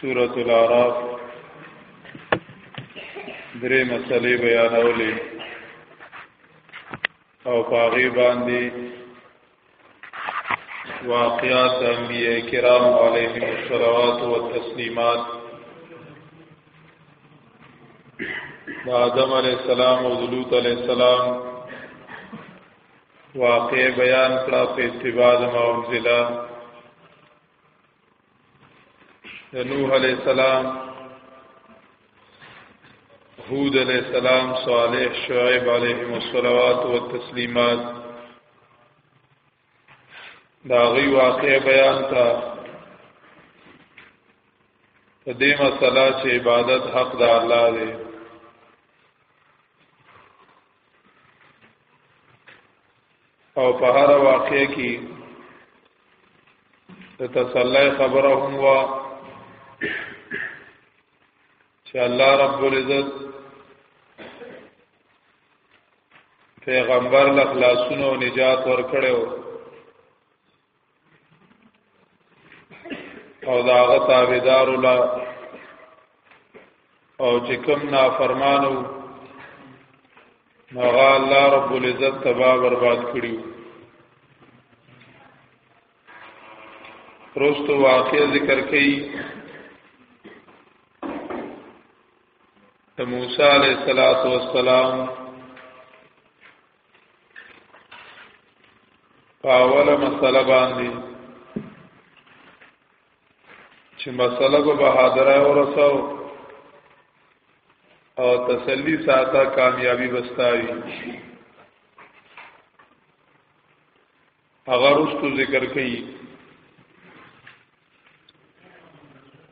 سورة العراف درې مسلې بیانولې او پاغي باندې واقعات انبیاء کرام علیهم الصلوات والتسلیمات د آدم علی السلام او لوط علی السلام واقع بیان کړه په اتباع ما انزله د نوح علی السلام هود علی السلام صالح شعیب علیهم الصلوات و التسلیمات دا غي واقع بیان تا په دې مسله چې عبادت حق د الله دی او په هر واقعې کې د تسلی خبره هم وا چې الله رب العزت پیغمبر له خلاصونو نجات ورکړو او دا هغه تابعدار ولا او چې کوم نافرمانو هغه الله رب العزت تبا برباد کړیو پرستو واقع ذکر کړي د موسی علیه السلام پاوله مسله باندې چې مسله به بهادرای ورساو او تسلی ساته کامیابی بستاوی هغه رستو ذکر کوي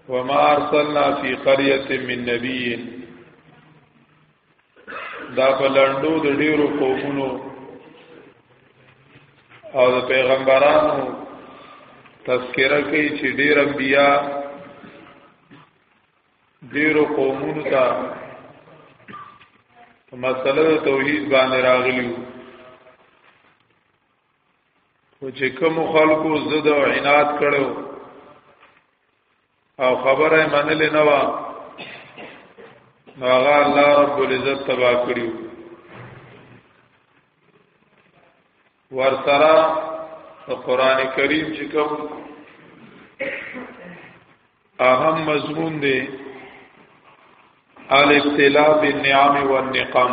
وما ارسلنا فی قريه من نبی دا په لندو د ډیرو قومونو او د پیغمبرانو تذکرہ کوي چې ډیر انبیا ډیرو قومونو ته مسله توحید باندې راغلیو او چې کوم خلکو زد او عنایت کړو او خبره منلې نه و هغه الله رب العزت تبا کړو ورسره قرآن کریم چې کوم اهم مضمون دی الابتلاء بالنعم والنقم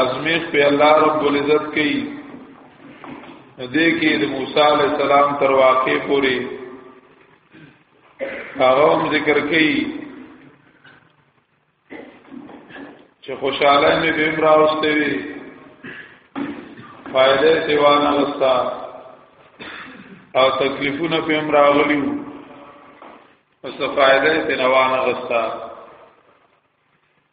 ازمیخ په الله رب العزت کې دې کې د موسی علی السلام تر واقع پوري هغه هم ذکر کړي چې خوشاله مې به راوستي وي فائدې سیوا نه وستا او تکلیفونه په هم راغلي وو پس فائدې ته روانه غستا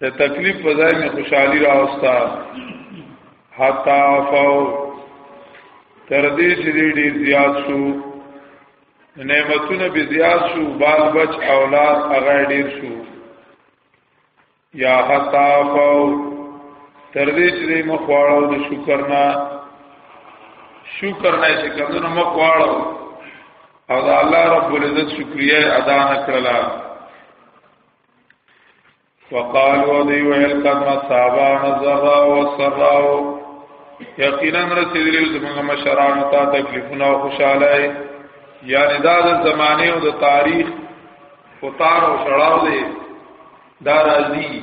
د تکلیف په ځای مې خوشحالي راوستا حتا فو تر دې چې ډېر زیات شو نعمتونه به زیات شو بال بچ اولاد هغه ډېر شو یا حتا فو تر دې چې مخ واړو د شکر نه شکر نه چې کمنو مخ واړو او د الله رب العزت شکریا ادا نکړلا وقال ودي ويل قد مصابا نظر وسرا یقینا رسیدلی زمونږه مشران ته تکلیفونه او خوشاله یعنی دا د زمانه او د تاریخ فطار او شړاو دی دا راځي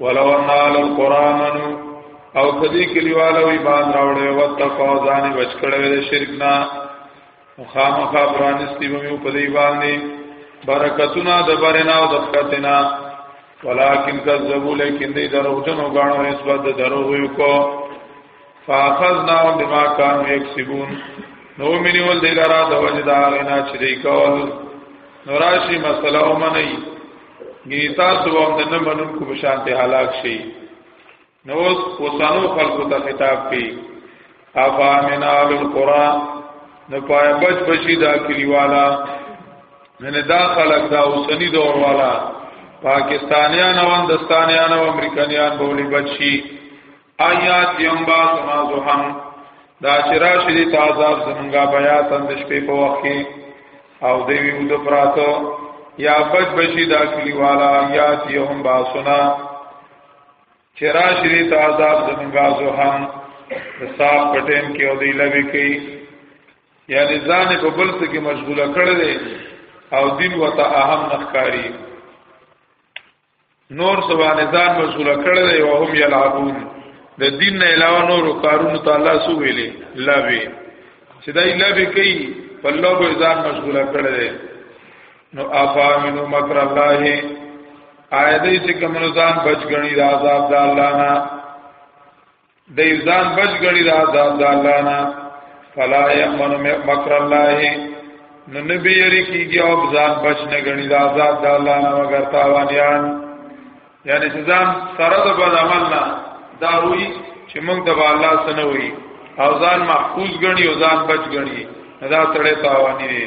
ولو ان على القران او کدی کلیوالو ایمان راوړې او تقوا ځان بچ کړې د شرک نه مخامخه برانستی مې په دی باندې برکتونه د برنا او د فتنا ولکن کذبوا لیکن دی دروغجن او غاڼو نسبت دروغ یو کو فاخذنا بما كانوا يكسبون نو منیول دی لرا د وجه دا غنا چې دی کول نو راشي مسله ومني نیتا سو هم نه منون کو بشانته هلاک شي نو وسانو خلقو ته خطاب کوي افا من اهل القرى نو پای بچ بچی دا کلیوالا من دا خلق دا اوسنی دور والا پاکستانیان او هندستانیان او امریکایان بولی بچی آیات یم با سنا زحن دا چرا شری تازاب زمونږه بیا تند شپې په وخت کې او دی وی د پراتو یا بچ بشی دا کلی والا آیات یم با سنا چرا شری تازاب زمونږه زحن صاحب پټین کې او دی لوي کې یعنی ځان په بل څه کې مشغوله کړل او دین وته اهم نخکاری نور سبحانه ځان مسول کړل دی او هم یلعبون د دین نه علاوه نور کارونو ته الله سو ویلې لوي چې دای لوي کوي په لوګو ځان مشغول کړل دی نو افامنو مکر الله آیدې چې کوم ځان بچ غني د عذاب د الله نه د ځان بچ غړي د عذاب د الله نه فلا یمن مکر الله نو نبی یری کیږي او ځان بچ نه غړي د عذاب د الله نه مگر تاوانیان یعنی ځان سره د بد عمل نه دا وی چې موږ د الله سره وی او ځان محفوظ غړي او ځان بچ غړي دا سره تاوانی دی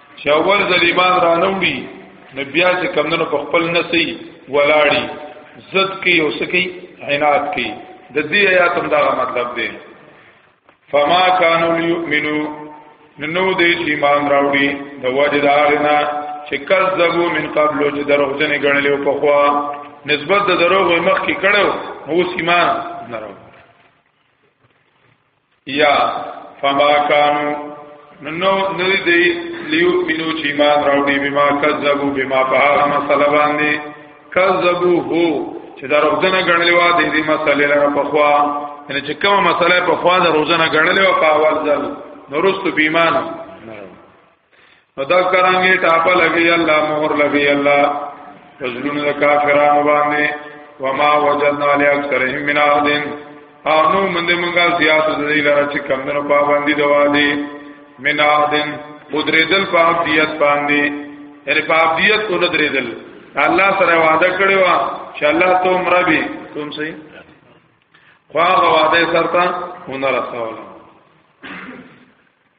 چې اول ځل ایمان را نوړي نو بیا چې کمندونو په خپل نسی ولاړی زد کوي او سکی عنایت کوي د دې آیات هم دا مطلب دی فما كانوا ليؤمنوا نو دې چې ایمان راوړي د وجه دا غنا چې کذبوا من قبل چې دروغجن غنلې او په خوا نسبت د دروغ مخ کې کړو نو ایمان نه راوړي یا فما کانو نو نو دی لیو مینو چې ایمان راوړي بما کذبوا بما فعل مسله باندې کذبوا هو چې دا روزنه غړلې و دې دې مسلې لپاره په خوا یعنی چې کومه مسله په خوا دا روزنه غړلې و په اول ځل نورستو بیمان نو دا کرانګي ټاپه لګي الله مهر لګي الله فزلون د کافرانو باندې وما وجدنا لاکثرهم من عهد انو من دې مونږه زیات دې لاره چې کمنو پابندي دوالي من عهد قدرتل په عبدیت باندې یعنی په عبدیت کو درېدل الله سره وعده کړی و چې الله ته عمر به کوم سي خو هغه وعده سره ونه رسول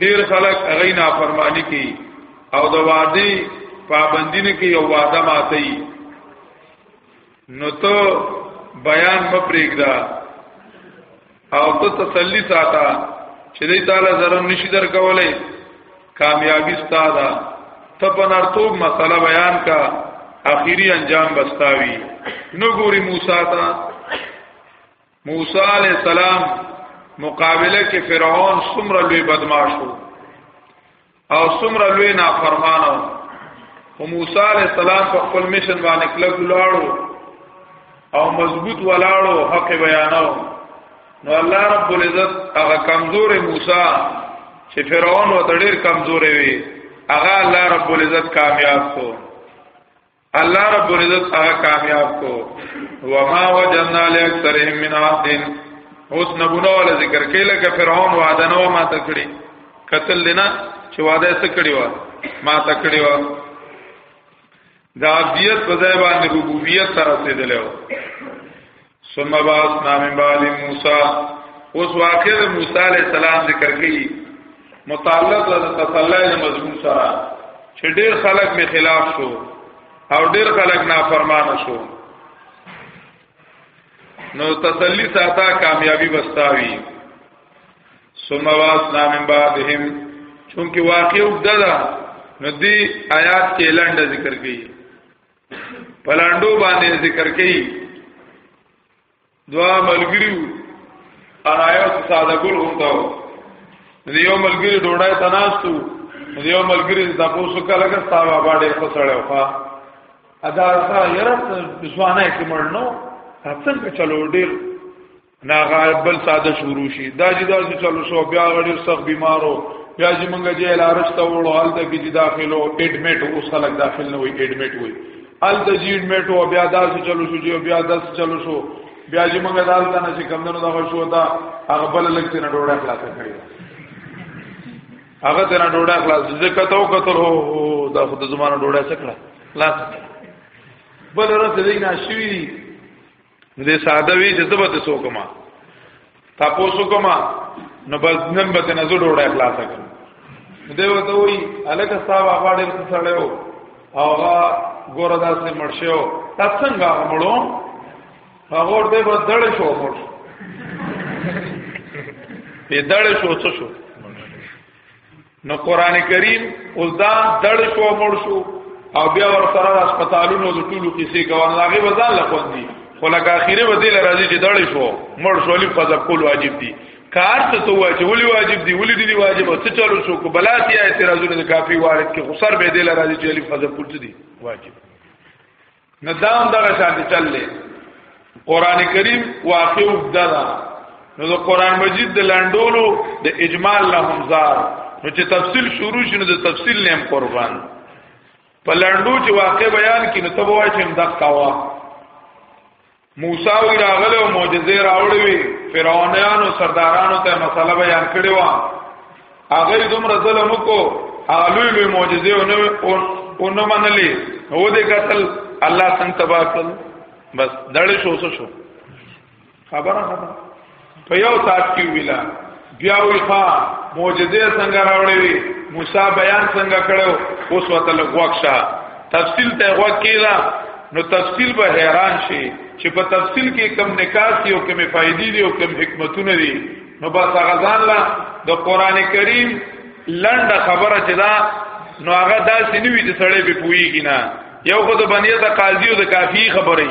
ډیر خلک هغه نه فرمانی کوي او د وادي پابندی نه کوي او وعده ماتي نو ته بیان مپریږدا او ته تسلی ساته چې دې تعالی زرم نشي درکولای کامیابی ستاده ته په نرتوب مسله بیان کا اخیری انجام بستاوی نو ګوري موسی ته موسی علی السلام مقابله کې فرعون څومره لوی بدمعاش وو او څومره لوی نافرمان وو خو موسی علی السلام په خپل میشن باندې کلک ولاړو او مضبوط ولاړو حق بیانو نو الله رب العزت هغه کمزور موسی چې فرعون و ډیر کمزورې وي هغه الله رب العزت کامیاب کړو الله رب العزت هغه کامیاب کو وما وجدنا لاکثرهم من عهد اوس نبونه ول ذکر کله ک فرعون وعده نو ما تکړي قتل دینا چې وعده یې تکړي وا ما تکړي وا دا عبدیت په ځای باندې ربوبیت سره رسیدلو ثم بعثنا من بعد موسی اوس واقع د موسی علی السلام ذکر کړي متعلق د تسلی د مضمون سره چې ډېر خلک می خلاف شو او ډېر خلک نافرمان شو نو تسلی ساته کامیابی بستاوی ثم بعثنا من بعدهم چونکه واقع وګدا نو دی آیات کې لنډه ذکر کړي پلاندو باندې ذکر کړي دوا ملګریو ارایا ساده ګل هوتاو دیو ملګری ډوډۍ تناستو دیو ملګری د تاسو کله کا ستا بابا ډېر ښه سره وفا ادا سره یره ځوانه کې مړنو څنګه چلو ډېر نا غایب بل ساده شروع شي دا چې دا چې چلو شو بیا غړي سخت بیمارو بیا چې موږ جې لارښ ته وړو حالت کې چې داخلو اډمیټ اوس خلک داخل نه وي اډمیټ وي ال د جی اډمیټ او بیا دا چې چلو شو چې بیا دا چې چلو شو بیا چې موږ دال ته نه چې کم نه دا شو دا هغه بل لکته نه ډوړه خلاص کړی هغه ته نه ډوړه خلاص ځکه ته وکړو دا خود زمانه ډوړه سکړه خلاص بل راته دینه شوی نو دې ساده وی چې زبته سوکما تاسو کوما نو بس نن به نه زړه وړه اخلاص کړم دې وته وی الکه صاحب هغه ډېر څه سړیو هغه ګور داسې مرشو تاسو څنګه مړو هغه ورته په دړ شو مړ په دړ شو څه شو نو قران کریم اوس دا دړ شو مړ شو او بیا ور سره هسپتالونو د ټولو کیسې کوي هغه وزن لخوان دي خو لکه اخیره به دل راځي چې دړ شو مړ شو لې فزب کول واجب دي کار ته تو واجب ولي واجب دي ولي دي واجب څه چلو شو کو بلاتي اعتراضونه کافي وارد کې خسر به دل راځي چې لې فزب کول دي واجب نه دام دغه شان چل لې قران کریم واقع وګدا نو د قران مجید د لاندولو د اجمال له همزار نو چې تفصیل شروع شنو د تفصیل نیم قربان په لاندو چې واقع بیان کینو ته وای چې مدق کاوه موسی وی راغله او معجزې راوړې وي فرعونانو سردارانو ته مسله بیان کړې و هغه دومره ظلم وکړو هغه لوی لوی معجزې او نو منلې هو دې قتل الله څنګه تباہ کړ بس دړې شو شو خبره خبره په یو سات کې ویلا بیا وی ښا معجزه څنګه راوړې وی موسی بیان څنګه کړو اوس وته لغوښه تفصیل ته وکیلا نو تفصیل به حیران شي چې په تفصیل کې کم نکاس یو کم فائدې دي او کم حکمتونه دي نو بس هغه ځان لا د قران کریم لنډ خبره چې دا نو هغه داسې نیوي چې سړی به پويږي نه یو خو د بنیه د قاضي او د کافی خبرې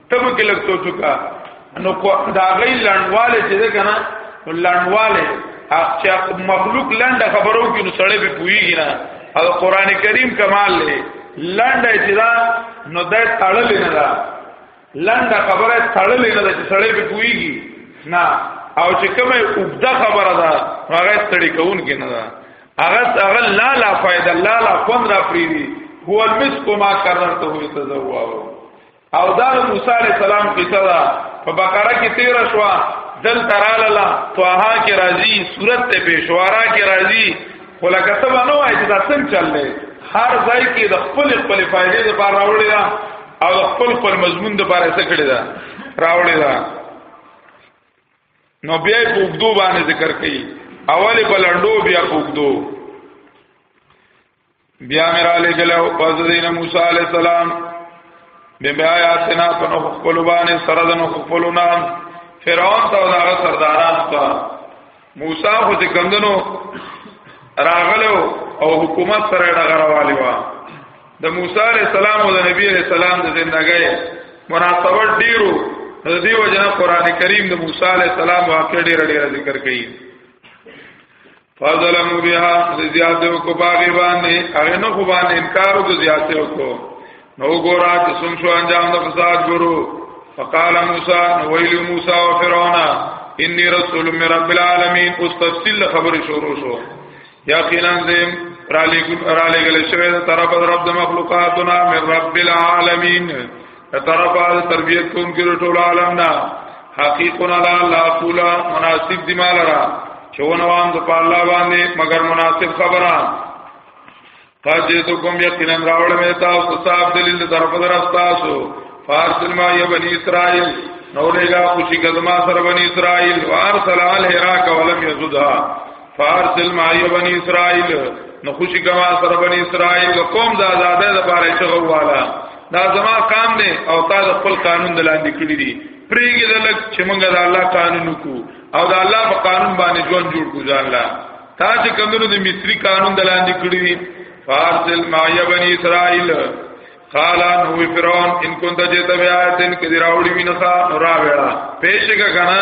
تب کې لږ سوچ وکا نو کو دا غي لړواله چې ده کنه لړواله چې مخلوق لنډه خبرو کې نو سړې به پويږي نه او قران کریم کمال لري لنډه چې دا نو ده تړل نه دا لنډه خبره تړل نه ده چې سړې به پويږي نه او چې کومه اوبده خبره ده هغه ستړي کون کې نه ده هغه هغه لا لا فائدہ لا لا 15 پریوی هو المسک ما کررته هو تزوعه او دا موسی علی السلام قصه ده په بقره کې 13 شو دل تراله طه کې راځي صورت ته پېښوارا کې راځي ولکه ته باندې وایي چې دا څنګه چللې هر ځای کې د خپل خپل فائدې لپاره راوړی دا او د خپل خپل مضمون لپاره څه کړی دا راوړی دا نو بیا په وګدو باندې ذکر کړي اول په لړډو بیا په وګدو بیا مې را لګل او پس دین موسی علی السلام به بیا آیاتنا په نو خپل باندې سره د نو خپل نام فرعون ته دا سرداران ته موسی خو چې کمندنو راغلو او حکومت سره ډغروالي وا د موسی علی السلام او د نبی علی السلام د ژوندۍ مناسبت ډیرو د دې وجنه قران کریم د موسی علی السلام واقع ډیر ډیر ذکر کړي فظلموا بها زیاته او کو باغی باندې هغه نو خو باندې انکار او زیاته او کو نو ګورا چې سم شو انجام د فساد ګورو فقال موسی نو ویل موسی او فرعون انی رسول من رب العالمین اوس تفصیل خبر شروع شو یقینا زم را لګل شوی د طرف رب د مخلوقاتنا من رب العالمین طرفه تربیت کوم کې ټول عالم نه حقیقنا لا لا فولا مناسب دی مال را چونه وان د الله باندې مگر مناسب خبره قاجه تو کوم یقینا راوړ مې تاسو صاحب دلیل طرف درستاسو فارس ما یا بنی اسرائیل نو لګه خوشی قدمه سره بنی اسرائیل وارسل علیه راک ولم یزدها فارسل معي بني اسرائيل نو خوشي کما سره بني اسرائيل قوم د آزادۍ لپاره چغه والا دا زما کام دی او تا د خپل قانون د لاندې کړی دی پریګه د لک چې موږ د الله قانون کو او د الله په قانون باندې ژوند جوړ کو ځان لا تا چې کمنو د مصری قانون د لاندې کړی دی فارسل معي بني اسرائيل قال نو فرعون ان كنت جئت بآية كذراوړي وینخا راوړه پېښه کنا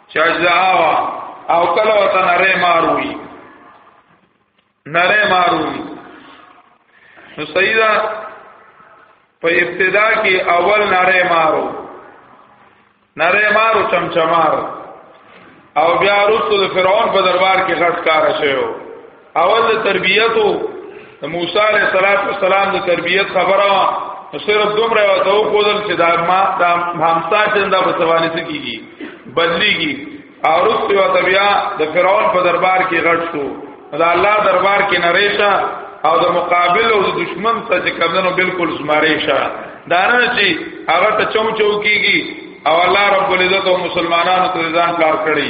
چې اجزاوا او کله وته نره ماروي نره ماروي نو سیدا په ابتدا کې اول نره مارو نره مارو چمچمار او بیا رسول فرعون په دربار کې غټ کار شوی اول د تربیتو د موسی علیه السلام د تربیت خبره وا صرف دومره یو ته خودل چې دا ما دا همسا چې دا په سوالې سکیږي بدلیږي او رسته او تبیا د فرعون په دربار کې غټ شو دا الله دربار کې نریشا او د مقابل او د دشمن ته چې کمنو بالکل زمریشا دا نه چې هغه ته چوم چو کیږي او الله رب العزت او مسلمانانو ته ځان کار کړی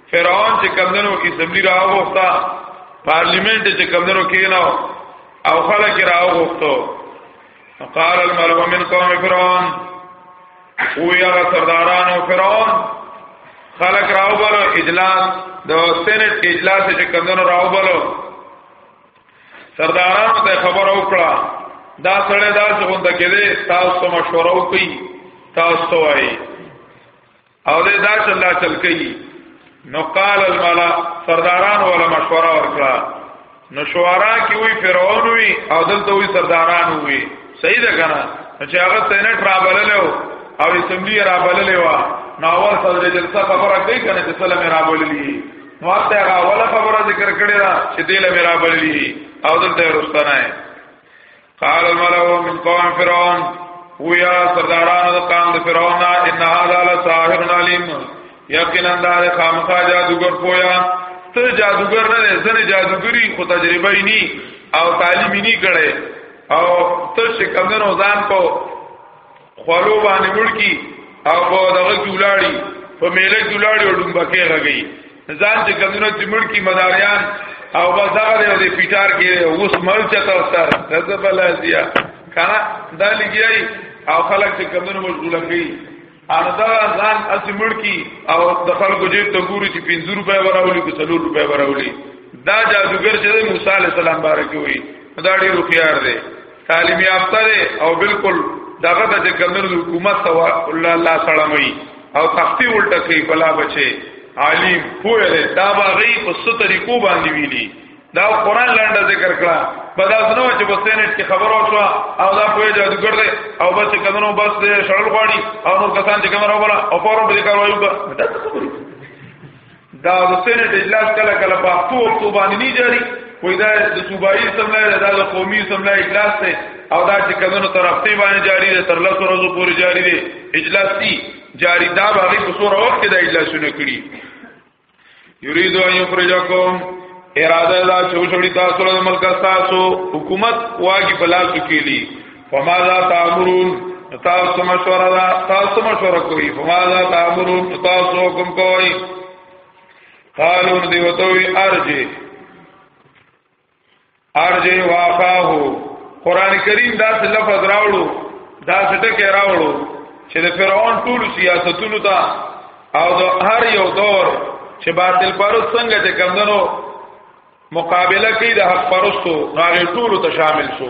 فرعون چې کمندنو کې سملی راوغوښتا پارلیمنت چې کمندنو کې نه او خلک راوغوښتو قال الملو من قوم فرعون او یا سردارانو فرعون خلق راو بلو اجلاس د سینټ اجلاس چې کمندونو راو بلو سردارانو ته خبر او کړه دا سره دا څنګه کېده تاسو مشوره وکړي تاسو وایي او دې دا چې الله چل کوي نو قال الملا سرداران ولا مشوره ورکړه نو شوارا کې وی فرعون وی او دلته وی سرداران وی صحیح ده کنه چې هغه سېنټ را بللو او اسمبلی را بللې وا نو اول سره جلسه خبره کوي کنه چې سلام را بللې نو هغه هغه اول خبره ذکر کړې ده چې دې لمه را بللې او دلته رستنه قال الملأ من قوم فرعون ويا سرداران د قوم د فرعون ان هذا لساحر عليم یقینا دار خامخا جادوګر پویا ته جادوګر نه نه زنه جادوګری خو تجربه یې ني او تعلیم یې ني کړي او ته څنګه نو ځان په خلو باندې مړکی او په دغه کې ولاړی په میله کې ولاړی او ډومبکه غږی ځان چې کمونه چې مړکی مداریان او بس هغه دې پیټار کې اوس مړ چتا وستر رزه بلا زیا کنه دا لګیای او خلک چې کمونه مشغوله کړي ان دا ځان اس مړکی او د خلکو جیب ته ګوري چې 50 روپے وراولي کو 100 روپے وراولي دا جادوګر چې موسی عليه السلام بارک وي دا ډیر خيار دی تعلیم یافته دی او بالکل دغه د کمر حکومت ته الله الله سلامي او تختی الټه کوي بلا بچي عالم پوهه دی دا باغی په ست طریقو باندې ویلي دا قران لاندې ذکر کړه په دا سنو چې په سینټ کې خبرو شو او دا په جادوګر دی او بس کمنو بس شړل غواړي او نور کسان چې کمنو ولا او فورم به کاروي دا خبرې دا د سېنات اجلاس کله کله په هفتو هفتو باندې نه جاری وای دا د صوبایي سملای دا د قومي سملای اجلاس ته او دا چې کمنو طرفته باندې جاری دی تر لاسو ورځو پورې جاری دی اجلاس دی جاری دا باغی په سور وخت کې دا اجلاسونه کړی یرید ان یخرجکم اراده دا چې وشړی تاسو له ملک تاسو حکومت واګي بلاسو کېلی فماذا تامرون تاسو مشوره دا تاسو مشوره کوي فماذا تامرون تاسو حکم کوي قالو دی وتوي ارجه ارجه واخاه قران کریم دا څه لفظ راوړو دا څه ټکی راوړو چې د فرعون ټول سیاستونو ته او د هر یو دور چې باطل پرو څنګه چې کمندنو مقابله کوي د حق پرستو هغه ټول ته شامل شو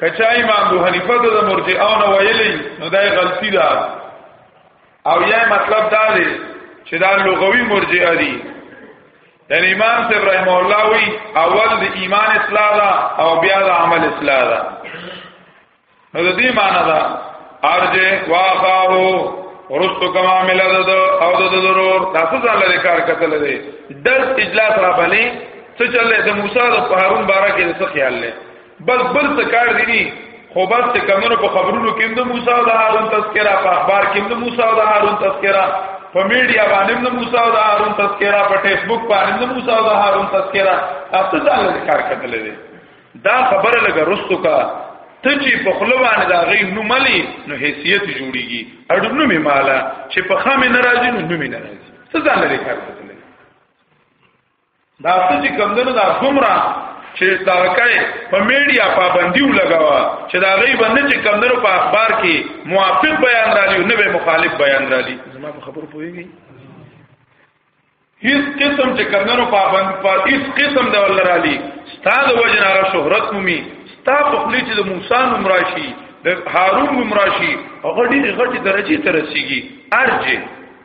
کچا امام ابو حنیفه د مرجئه نو ویلي نو دا غلطی ده او یا مطلب دا دی چې دا لغوي مرجئه دي یعنی امام صاحب رحم الله وی اول د ایمان اصلاح ده او بیا د عمل اصلاح ده نو د دې معنی ده ارجه واخاه ورستو کما مل د او د ضرور تاسو ځان لري کار کتل دي درس اجلاس را بلی څه چلې د موسی او هارون بارکه څه خیال لري بس بل څه کار دی نه خو بس ته کمنو په خبرونو کې د موسی او د هارون تذکرہ په اخبار کې د موسی او د هارون تذکرہ په میډیا باندې د موسی او د هارون تذکرہ په فیسبوک باندې د موسی او د هارون تذکرہ تاسو ځان له کار کتل دي دا خبره لګه رستو کا ته چې په خلوان دا غي نوملي نو حیثیت جوړيږي اډو نو می مالا چې په خامه ناراضي نو نو می ناراضي څه ځان لري کار کتل دا څه چې کمندونو دا څومره چې دا کای په میډیا پابندي ولګاوه چې دا غي باندې چې کمندونو په اخبار کې موافق بیان راځي نه به مخالف بیان راځي زما په خبرو پوهیږي هیڅ قسم چې کمندونو پابند پر هیڅ قسم د ولر علی ستاد وجن هغه شهرت مومي ستا په خلی چې د موسی نوم راشي د هارون نوم راشي هغه ډېر غټي درجه ته رسیږي ارجه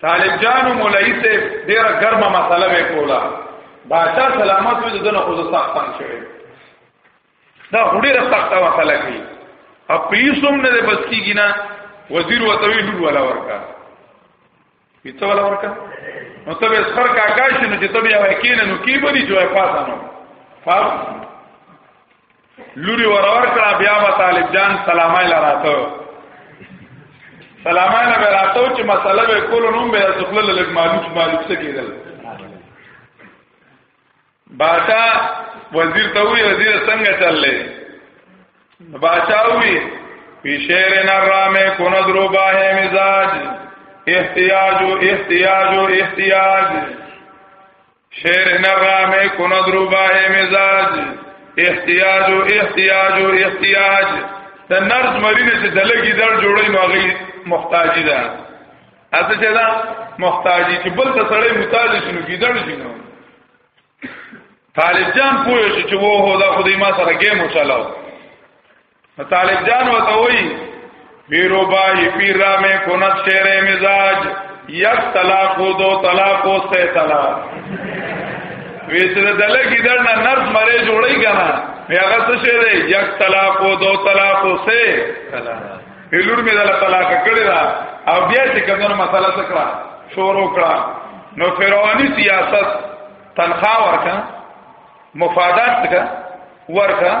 طالب جانو مولای سے ډیره ګرمه مسله به کولا باچا سلامت وي دنه خو سخت تنگ شوی دا ډیره سخت مسله کی ا پیسوم نه بس کیږي نه وزیر وتوی لور ولا ورکا پیته ولا ورکا نو ته به سر کا کاش نو چې ته بیا وکینې نو کی بری جوه پاسانو فاهم لوري ورور کړه بیا به طالب جان سلامای لراته سلامای نه راته چې مسله به کول نو به ځخل لګ معلوم معلوم څه کېدل باچا وزیر ته وی وزیر څنګه چللې باچا وی پی شعر نرام کن دروبا ہے مزاج احتیاج احتیاج احتیاج شعر نغام کند روبا مزاج احتیاج او احتیاج او احتیاج د نرز مرینه چې دلګي در جوړي نو هغه محتاجی ده اته چې دا محتاجی چې بل ته سړی محتاج شنو کیدل شنو طالب جان پوه شو چې وو هو دا خدای ما سره ګیم وچلاو طالب جان وته وی پیرو بای پیر را میں کنت شیر مزاج یک طلاق و دو طلاق و سه طلاق ویسره دلګی درنه نرد مری جوړی کنه بیا غته شه دی یک طلاق و دو طلاق و سه طلاق هلور می دل طلاق کړی دا او بیا چې کومه مسله سکړه شروع کړه نو فرعونی سیاست تنخواه ورکا مفادات ورکا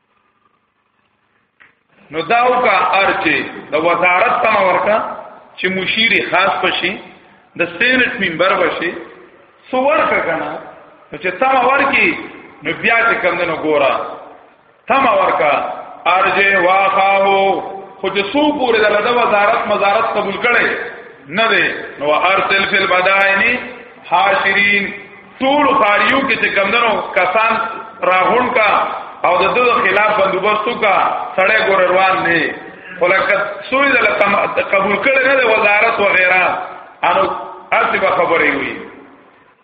نو داو کا ارچه د وزارت تم ورکا چې مشیر خاص پشي د سینټ منبر بشي سو ورکا کنه نو چې تم ورکی نو بیا چې کمندنو ګورا تم ورکا ارجه واخاو خو چې سو پورې د د وزارت مزارت قبول کړي نه دی نو ارسل فی البدائن حاشرین ټول خاریو کې چې کمندنو کسان راغون کا او د دغه خلاف بندوبستو کا سړی ګور روان نه ولکه سوی د قبول کړي نه د وزارت و غیره انو اسی به خبرې وي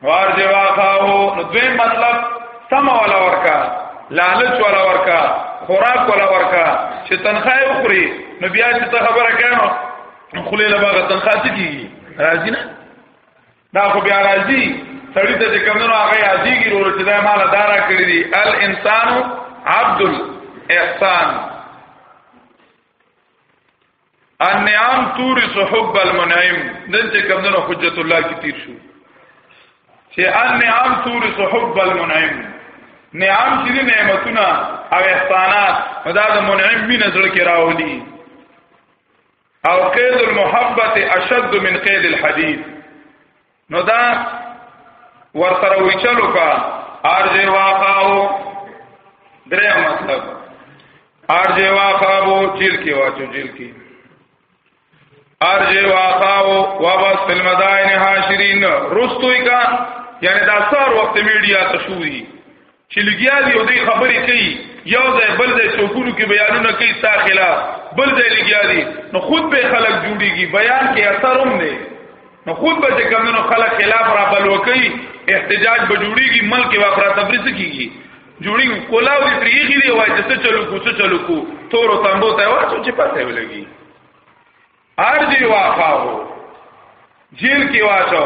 وار دی واخاو نو دوی مطلب سم ولا ورکا لالچ ولا ورکا خوراک ولا ورکا چې تنخواه وخوري نو بیا چې ته خبره کانو خلیل باغ تنخواه کیږي راځي نه دا خو بیا راځي سړی ته چې کمنو هغه یادېږي ورو چې دا مال دارا کړی دی الانسان عبد الاحسان النعام تورث حب المنعم دن چې کمنو حجت الله کی تیر شو چې النعام تورث حب المنعم نعام چې نعمتونه او احسانات دا د منعم مين زړه کې راولي او قید المحبت اشد من قید الحديث نو دا ورسره وی چلو کا ارجه واقعو درې مطلب ارجه واقعو جیل کې واچو جیل کې ارجه واقعو وابس فی المدائن حاشرین رستوی کا یعنی دا سار وخت میډیا ته شوې چې لګیا دی او دې خبرې کوي یو ځای بل ځای څوکونو کې بیانونه کوي ستا خلاف بل ځای لګیا دی نو خود به خلک جوړيږي بیان کې اثر هم نه نو خود به چې کمنو خلک خلاف را بل وکي احتجاج به جوړيږي ملک و افرا تبرز کیږي جوړي کولاو دې پریخي دی وای چې څه چلو کو څه چلو کو تورو تامبو ته واچو چې پته ولګي ارجی واخاو جیل کې واچو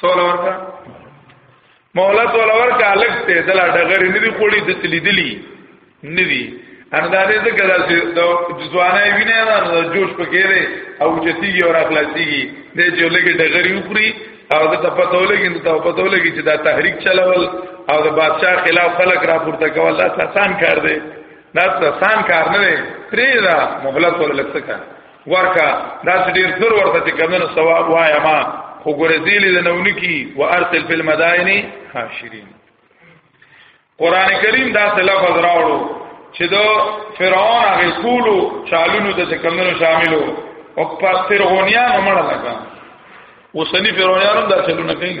سوال ورکا مهلت ول ورکا لګته دلا ډغری نه دی کوړی د تلی دلی نه دی ان دا دې څه کړه چې د ځوانه وینې نه د جوش پکې دی او چتیږي او راخلاصيږي دې چې لګي ډغری وکړي او د تپتولې کې د تپتولې کې چې دا تحریک چلول او د بادشاہ خلاف خلق را پورته کول دا آسان کار دی دا آسان کار نه دی پرې دا مهلت ول لګته ورکا دا چې ډیر زر ورته چې کمنو ثواب وایا ما خو ګورې دی لید نه ونکی و ارسل فی المدائن حاشرین قران کریم دا څه لفظ راوړو چې دا فرعون هغه کولو چالونو ته کمنو شاملو او په فرعونیان مړه لگا اوسنی فرعونیان دا چلونه کوي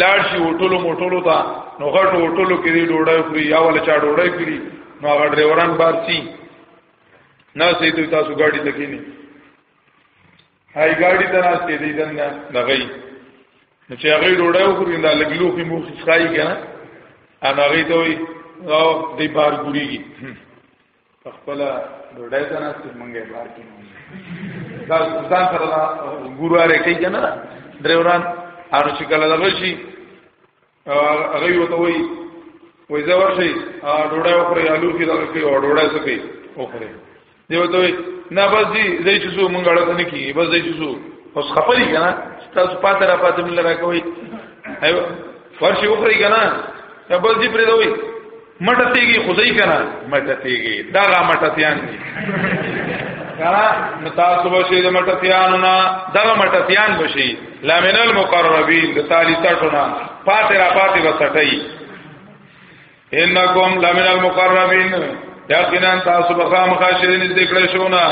لاړ شي هوټلو موټلو ته نو غټ هوټلو کې دی ډوډۍ خوري یا ول چا ډوډۍ خوري نو هغه ډرایوران بار سي نه سي دوی تاسو ګاډي ته کینی هاي ګاډي ته نه سي دی دنه لغی نو چې هغه ډوډۍ خوري دا لګلو په مخ ښایي کنه انا غي دوی او دی بار ګوريږي په خپل ډوډۍ ته ناست منګه بار کې دا ځان سره دا ګورواره کوي کنه ډرایوران هر شي کله دا شي هغه یو ته وای وای زه ورشي ډوډۍ وخوري الو کې دا کوي او ډوډۍ څه کوي وخوري دی وته وای نه بس دي زې چې سو مونږ اړه نه کی بس زې چې سو اوس خپري کنه تاسو پاتې را پاتې مل را کوي ایو ورشي وخوري کنه بس دي پرې دوی مټه تیږي خدای کنه مټه تیږي دا غا مټه تیان دي کنه متاسو بشي د مټه تیانو نه دا مټه تیان بشي لامن المقربین د ثالثه نه پاتې را پاتې وسټي انکم لامن المقربین یقینا تاسو بخا مخاشرین ذکر شونا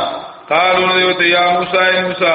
قالو دیو ته یا موسی موسی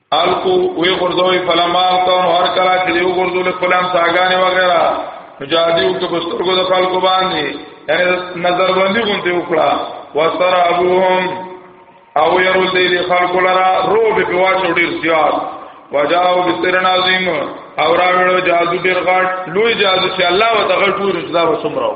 الکو وی غردوی فلما الکون هر کلا چې یو غردو له فلان ساګانې وغیرہ مجاهدیو کې بسترګو د خلکو باندې یعنی نظر باندې غونډه وکړه وسر ابوهم او يرول دی له خلکو لرا روب په واچو ډیر زیات وجاو بسر نازیم او راوړو جادو ډیر غټ لوی جادو چې الله وتعالى ټول رضا وسمراو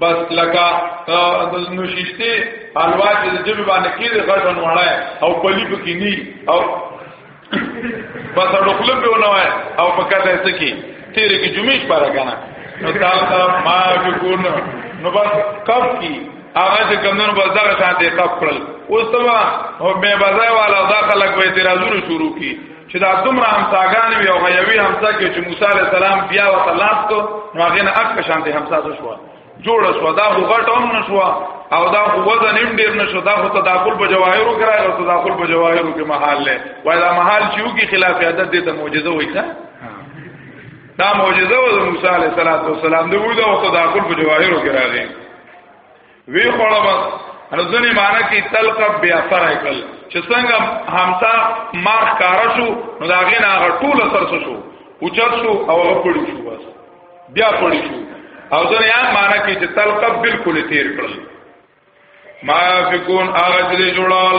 بس لکه د نوشیشته حلوا چې د جبه باندې کېږي غټن وړای او پلی پکې ني او بس ډوکل به ونه وای او په کته څه کې تیر کې جمعې پر کنه نو تاسو ما فکر نو بس کب کی هغه چې کمنو بس دا شان دې کب کړل اوس ته ما هو به بازار والا دا خلک به اعتراضونه شروع کی چې دا دومره همساګان وي او غیوي همسا کې چې موسی عليه السلام بیا وته لاس کو نو هغه نه اک شانته همسا شو جوړ شو دا خو غټوم نشو او دا خو وزن هم ډیر نشو دا خو تداخل په جواهرو کې راغی او تداخل په جواهرو کې محل له وای دا محل چې وکي خلاف عادت دې ته معجزه وای ښا دا معجزه و موسی عليه السلام د ودا او تداخل په جواهرو کې راغی وی خوړه بس نو ځنې معنی کې تلقب بیا فرایکل چې څنګه همتا مار کار شو نو دا غین هغه ټول سر شو اوچت شو او هغه پړی شو بس بیا پړی شو او ځنې یا معنی کې چې تلقب بالکل تیر کړل ما فکون هغه چې جوړال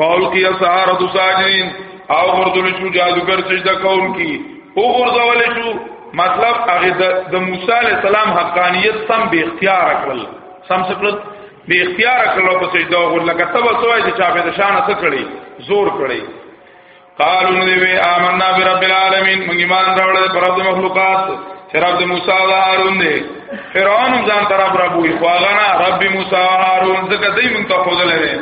والقی سحرۃ ساجدین او ورته شو جادوګر سجده کول کی او ورځول شو مطلب هغه د موسی علی السلام حقانیت سم به اختیار کړل سم سکړل به اختیار کړل په سجده او لکه تب سوای چې چا به نشانه څه کړی زور کړی قالو نو دی آمنا برب العالمین مونږ ایمان راوړل پر رب مخلوقات چې رب د موسی او هارون دی فرعون ځان طرف را بوې خو هغه نه رب موسی او هارون ځکه دوی مونږ ته خوده لري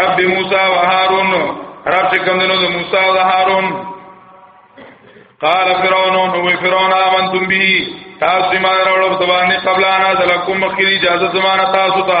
رب موسی او هارون رب چې کوم نو د موسی او هارون قال فرعون نو فرعون آمنتم به تاسو ایمان راوړل په باندې قبل انا ذلکم مخکې اجازه زمانه تاسو ته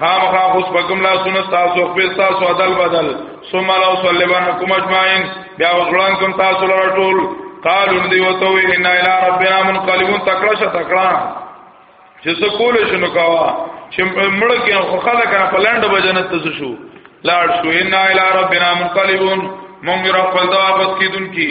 خامخا خوش بکم لا سنت تاسو خپل تاسو عدل بدل ثم لو سلمنکم اجمعین بیا وغلان کوم تاسو لره ټول قالو دی وته وی ان الى ربنا منقلبون تکړه شه تکړه چې څه کول شنو کاوا چې مړ کې خو خلک نه پلاند به جنت ته شو لاړ شو ان الى ربنا منقلبون مونږ را خپل دا واپس کیدون کی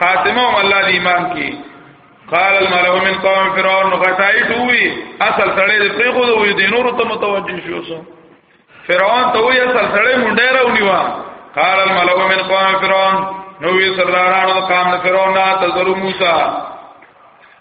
خاتمه هم الله دی امام کی قال الملأ من قوم فرعون غټای ټوي اصل سړی دې پرې خو دوی دې نور ته متوجه شو سو فرعون ته وی اصل سړی مونډه راونیوا قال الملأ من قوم فرعون نو وی سردارانو قام فرعون ته زرو موسی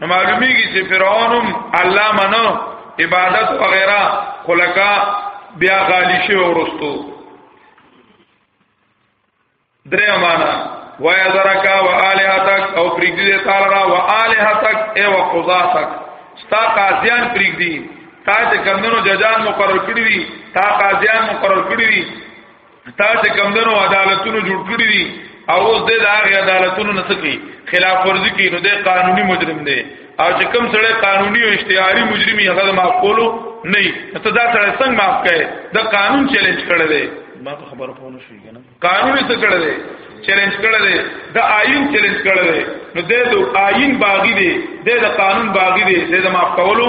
نو معلومیږي چې فرعونم الله منو عبادت وغیرہ خلقا بیا غالی شي ورستو درې معنا وای زرکا و الہتک او پریګ دې تعالی را و الہتک ای و قضاتک ستا قاضیان پریګ دي تا ته کمنو ججان مقرر کړی دي تا قاضیان مقرر کړی دي تا چې کمندونو عدالتونو جوړ کړی دي او اوس د هغه عدالتونو نسکی خلاف ورزي کوي نو د قانوني مجرم دی او چې کوم سره قانوني او اشتهاري مجرمي هغه معقولو نه ته دا سره څنګه معاف کړي دا قانون چیلنج کړی دی ما په خبره پوه نه شوې کنه قانون څه کړی دی چیلنج کړی دی دا آئین چیلنج کړی دی نو د آئین باغی دی د قانون باغی دی د معاف کولو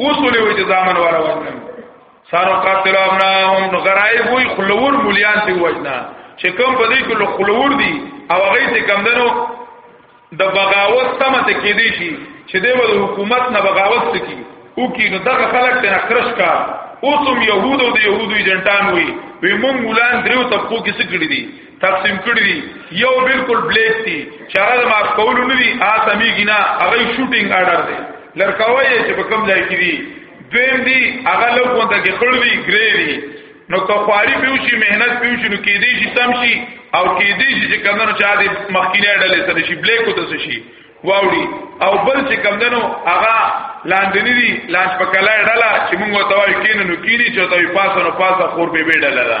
اوسولې وي چې ځامن واره وژنم سارو قاتل ابناهم غرایب وي خلور مليان دی وژنا چې کوم په دې کې خلور دي او هغه ته کم دنو د بغاوت سمه ته کې دي شي چې د حکومت نه بغاوت کوي او کې نو دغه خلک ته نخرش کا اوسم يهودو د يهودو ایجنټان وي وي مونږ مولان دریو طبقو کې څه کړی دي تقسیم کړی دی یو بالکل بلیک دی چې هغه د ماف کولو نه دی آسمی گینا هغه شوټینګ آرډر دی لړکاوی چې په کم ځای کې دی دویم دی هغه لوګو ته کې خړ دی ګری دی نو که خواري پیوشي مهنت پیوشي نو کې دی شي تم شي او کې دی شي چې کمنو چا دی مخکینه ډلې سره شي بلیک وته شي واوړي او بل چې کمندنو هغه لاندنی دي لاس په کله ډله چې موږ ته وایو کینې نو کینې چې ته پاسه نو پاسه خور به به ډله ده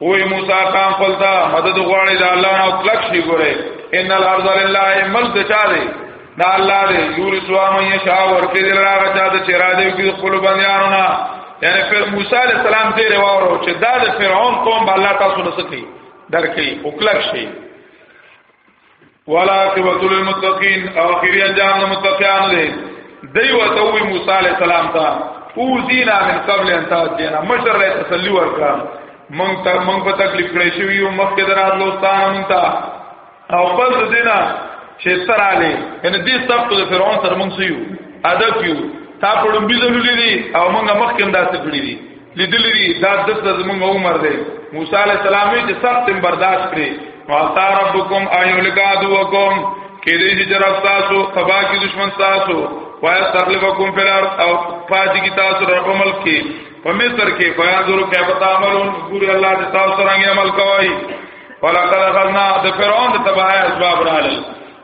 وې موسی خان پلتا مدد غواړي د الله نه او کلک شي ګوره ان الارض لله ملک چا دی دا الله دی یور سوام یې شاه ورکه دل راغ چا د چیرې دی کې خپل بندیانو نه یعنی پر موسی علی السلام دې رواو چې دا د فرعون قوم الله تاسو نه سکی درکې او کلک شي ولا عاقبت للمتقین اخری انجام د متقین دی دی وته وی موسی علی السلام ته او زینا من قبل ان تاتینا مشر له تسلی ورکا مونږ ته مونږ په تکلیف کړی شو یو مخکې دراتلو ستانه مونږ ته او پس دینا چې سره علی ان دې سب ته فرعون سره مونږ سيو ادب یو تا په لومبي زلولې دي او مونږ مخکې هم داسې کړی دي لیدلری دا د زمونږ عمر دی موسی علی السلام چې سخت برداشت کړی واسا ربکم ایو لکادوکم کې دې چې طرف تاسو تبا کی دشمن تاسو وایا تخلفکم فی الارض او فاجی کی تاسو رب ملک کې په مصر کې فیاذر کیف تعملون ګور الله دې تاسو څنګه عمل کوي ولقد اخذنا د فرعون د تبعای اسباب رااله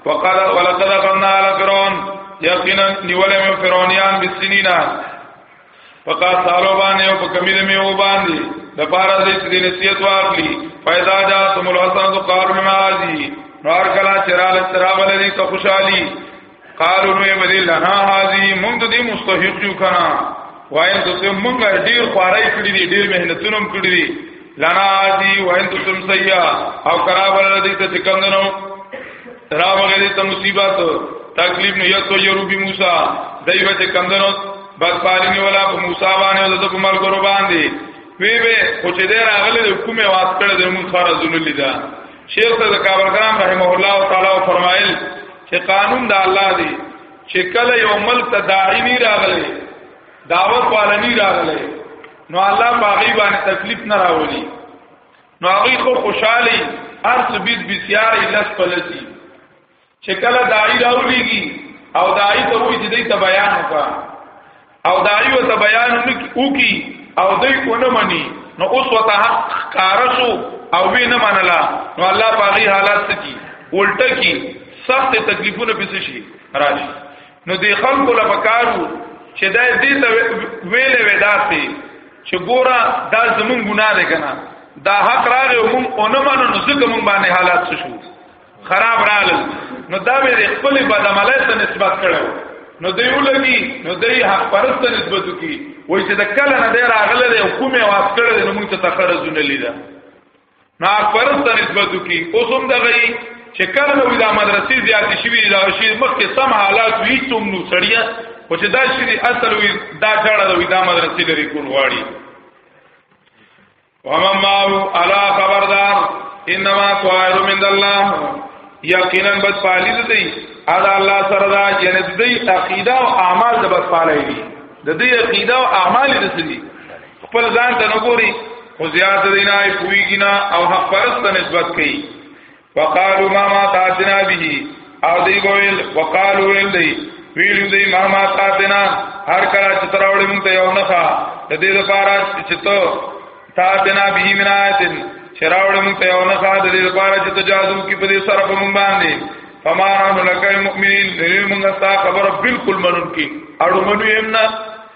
وقال ولقد اخذنا على فرعون یقینا نیولې مې فرعونیان بسنینا پکا سالو باندې او په کمی د میو باندې د پارا دې چې دې نصیحت واخلي فائدہ جا تم الحسن تو قالو نازي نور کلا چرال تراول دې ته خوشحالي قالو نو بدی لنا حاضی مونږ ته دې مستحق یو کنه وایم ته مونږ ډیر خوارای کړی دي ډیر مهنتونه کړی دي لنا عادی وانت تم سیا او کرا بل دې ته کوم نو را وغه دې ته مصیبت تکلیف نه یو تو یروبی موسی دای به کوم نو بس پالینی ولا په موسی باندې او د کومل ګور باندې وی به خو چې دې راغله د کومه واس کړه د مون فرض نه لیدا شیخ صاحب کابل کرام رحمه الله تعالی فرمایل چې قانون د الله دی چې کله یو ملک تداعی نه راغلی دعوت والنی راغله نو الله باغی باندې تکلیف نه راولي نو هغه خو خوشحالي هر څه بیت بسیارې لس پلسی چې کله دای راولېږي او دای ته وې چې دې ته بیان وکا او دای و ته بیان وکي او دې کو نه مني نو اوس وته حق کارسو او وی نه منلا نو الله باغی حالات کی الټه کی سخت تکلیفونه پېښ شي راشي نو دی خلکو له پکارو چې دا دې ته ویلې وداسي چې ګوره دا زمون ګناه ده کنه دا حق راغی او مونږ اونم نو ځکه مونږ باندې حالات څه شو خراب راغل نو دا به خپل بدعملۍ ته نسبت کړو نو دی ولګي نو دی حق پرست نسبت کی وای چې د کله نه دی راغله او کومه واس کړل نو مونږ ته تخرزونه لیدا نو حق پرست ته نسبت کی اوس هم دغه چې کله نو دا مدرسې زیات شي دا شي مخکې سم حالات وی څوم نو سړیا او چې دا شي اصل وی دا جړه دا وی دا مدرسې لري کول غواړي ومن ما علا خبردار انما طائر من الله یقینا بس پالی دی ادا الله سره دا یعنی د دې عقیده او اعمال د بس پالی دي د دې عقیده او اعمال د سړي خپل ځان ته نګوري خو زیات دینا ای پویږي نه او حق پرست ته نسبت کوي وقالو ما ما تاتنا به او دی ویل وقالو ویل دی ویل دی ما ما تاتنا هر کله چې تراوړې مونږ ته یو نه ښه د دې لپاره چې ته تاتنا به من آیتن چراوړې مونږ ته یو نه ښه د دې لپاره چې تجازو کې په دې سره په مونږ باندې فما رحم لکه المؤمنین نری مونږه تا خبره بالکل منون کې اړو منو یمنا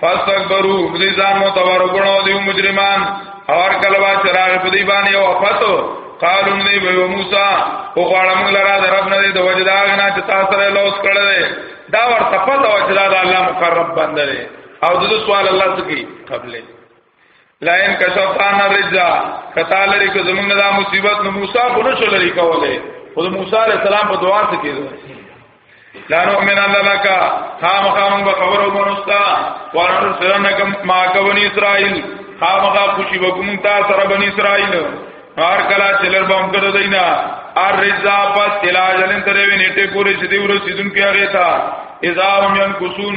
فاستكبروا دې ځان مو تبر غنو دي مجرمان اور کلوا چراغ په دې باندې او فتو قالو نه به موسی او غواړم لرا د رب نه دې د وجدا غنا چې تاسو سره لوس کړل دا ورته پته وجدا د الله مقرب بندره او د سوال الله څخه قبلې لاین کشفتان الرجا کتا لري که زمونږ نه دا مصیبت نو موسی خو نه شو لري کوله خو موسی عليه السلام په دعا څه کېږي لا نؤمن لك خام خام بخبر ومنستا ونرسلنك ما كبني اسرائيل خام خام خوشي وکم تا سره بني اسرائيل هر کلا چلر بم کړو دینا ار رضا پس علاج لن ترې وینټه پوری چې دی ورسیدون کې هغه تا اذا هم ينقصون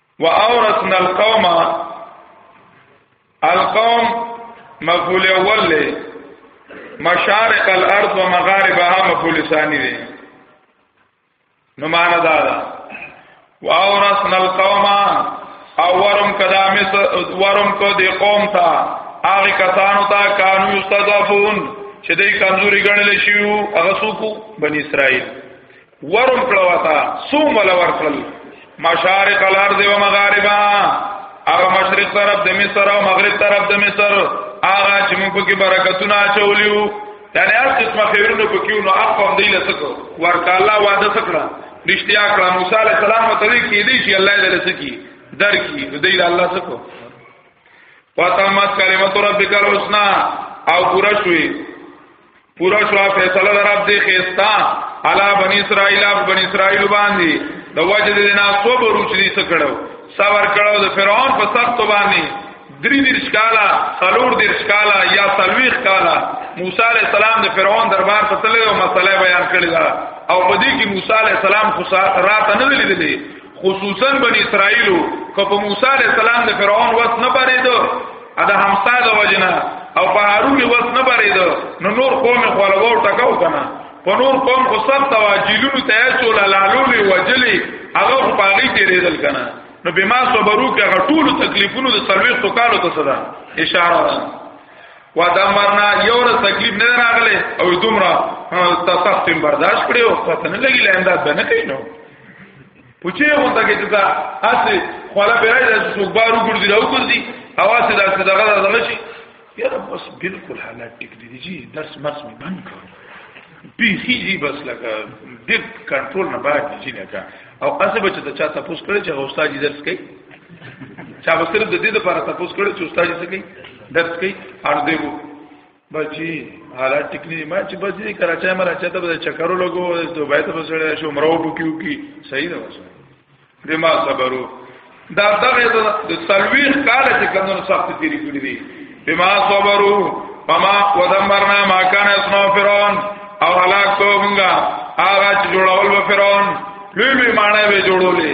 واورثنا القوم القوم مفعول اول له مشارق الارض ومغاربها مفعول ثانی دی نو معنا دا ده واورثنا القوم اورم کدا مت ورم کو دی قوم تا هغه کسانو ته کانو یستضعفون چې دای کمزوري ګڼل شي هغه سوکو بنی اسرائیل ورم کړو تا سو مل ور کړل مشارق الارض و مغاربا هغه مشرق طرف د مصر او مغرب طرف د مصر هغه چې موږ پکې برکتونه اچولیو یعنی هر قسمه خیرونه پکې نو اقوم دی لسکو ورته الله وعده سکړه رښتیا کړه موسی علی السلام ته وی کې دی چې الله دې لسکی در کی دی الله سکو وتمت کلمت ربک الحسنا او پورا شوی پورا شو فیصله در رب دی خيستا علا بنی اسرائیل اب بنی اسرائیل باندې د وجه د نه صبر وچلی سکړو صبر کړو د فرعون په سخت باندې درې دیر شکالا سلور دیر شکالا یا سلویخ کالا موسی علی السلام د فرعون دربار ته تللی او مسله بیان کړی او په دې کې موسی علی السلام خو راته نه لیدلې خصوصا بن اسرائیل کو په موسی علی السلام د فرعون وس نه پرې دو ادا همسا د وجنا او په هارون وس نه پرې دو نو نور قوم خلوو ټکاو کنه په نور قوم خو سب تواجیلونو ته چول لالولې وجلې هغه په پاغي کې ریدل کنه نو بما صبرو کې هغه ټول تکلیفونو د سلوي تو کالو ته صدا اشاره ده و دمرنا یو ور تکلیف نه راغله او دومره تاسو تم برداشت کړو پته نه لګی لاندې نه کینو پوچې غونډه کې چې دا هڅه خلا به راځي چې څوک بار وګرځي راو ګرځي اواز دا څه دغه دغه شي یاره بس بالکل حالات ټیک دي جی درس مرس می بند کړو پیخی جی بس لکه د کنټرول نه باید جی نه کا او اسه بچ ته چا تاسو کړی چې استاد جی درس کوي چا به صرف د دې لپاره تاسو کړی چې استاد جی څه کوي درس کوي اړ دیو بچی حالات ټیک نه ما چې بس دې کراچۍ ما راځه ته به چکرو لګو دوبای ته بسړې شو مرو بکیو کی صحیح ده وسه دې ما صبرو دا دغه د تلويخ کال چې کمنو سخت تیری کړی دي بما صبرو فما ودمرنا ما كان اسمو فرعون او هلاک کومګه هغه چې جوړول و فرعون لوی لوی معنی به جوړولې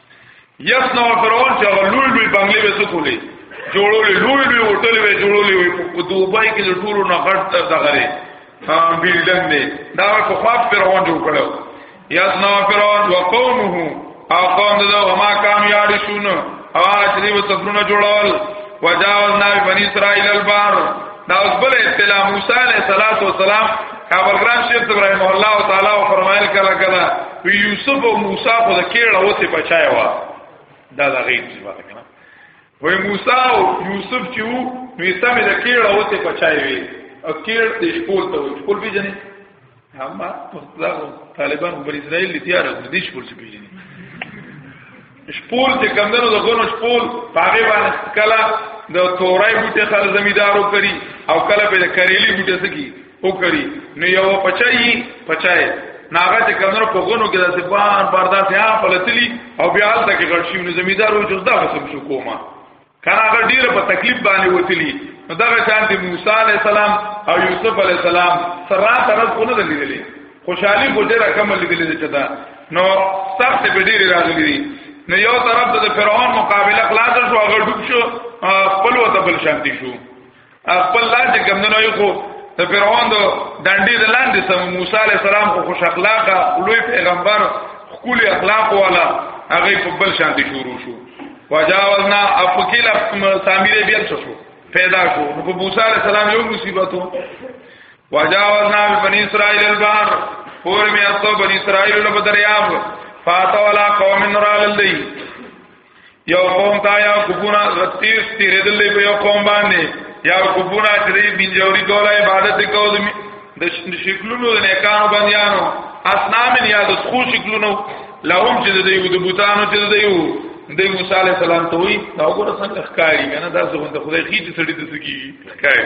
یسنا فرعون چې هغه لوی لوی بنگلې وې سکولې جوړولې لوی لوی هوټل وې جوړولې وې په دوبای کې د ټولو نه غټ تر دغره بیلډنګ دی دا په خاص فرعون جوړ کړو یسنا فرعون وقومه اقوم دغه وما کام یارشون او اجری و سفرونه جوړول وجاوزنا بنی اسرائیل البحر دا اوس بل اصطلاح موسی علیه الصلاۃ والسلام کابل ګرام شیخ ابراهیم الله تعالی او فرمایل کړه کړه وی یوسف او موسی خو د کېړه وته بچای و دا د غیب څه وته کنه وی موسی او یوسف چې وو نو یې سمې د کېړه وته بچای وی او کېړ د شپول ته وو شپول پیژنې اما دا طالبان په اسرائیل کې تیار دي د شپول څخه پیژني شپول چې کمندونو د غونو شپول پاګې باندې کلا د تورای بوټي خل زمیدارو کری او کله په کریلی بوټي سکی او کری نو یو پچای پچای ناغه چې کمندونو په غونو کې داسې بار بار داسې ها پلتلی او بیا حالت کې غړشي نو زمیدارو جزدا وسم شو کومه کله هغه ډیر په تکلیف باندې وتلی نو دا شان دی موسی علی السلام او یوسف علی السلام سره طرف کو نه لیدلې خوشحالي کو ډیره کم لیدلې چې دا نو سخت به ډیر راغلی دی نو یو طرف ته فرعون مقابله خلاص شو هغه ډوب شو خپل وته بل شانتی شو خپل لاندې کمندونو یو خو د فرعون د دندې د لاندې سم موسی علی السلام خو خوش اخلاقه لوی پیغمبر خپل اخلاق والا هغه په بل شان دي شروع شو وجاوزنا افکیل سامیره بیا شو پیدا شو نو په موسی علی السلام یو مصیبتو وجاوزنا بنی اسرائیل البحر پور می اصو بنی اسرائیل له دریاب فاتو علی قوم نور علی یو قوم تا یا کوپونا رتیس تیرې دلې په یو قوم باندې یا کوپونا چې دې بنجوري کوله عبادت کوو د شکلونو د نیکانو بندیانو اسنام یا د خو شکلونو لهم چې د یو د بوتانو چې د یو د موسی علی السلام ته وی دا وګوره څنګه ښکاری کنه دا څنګه خدای خېټه سړی د سکی ښکاری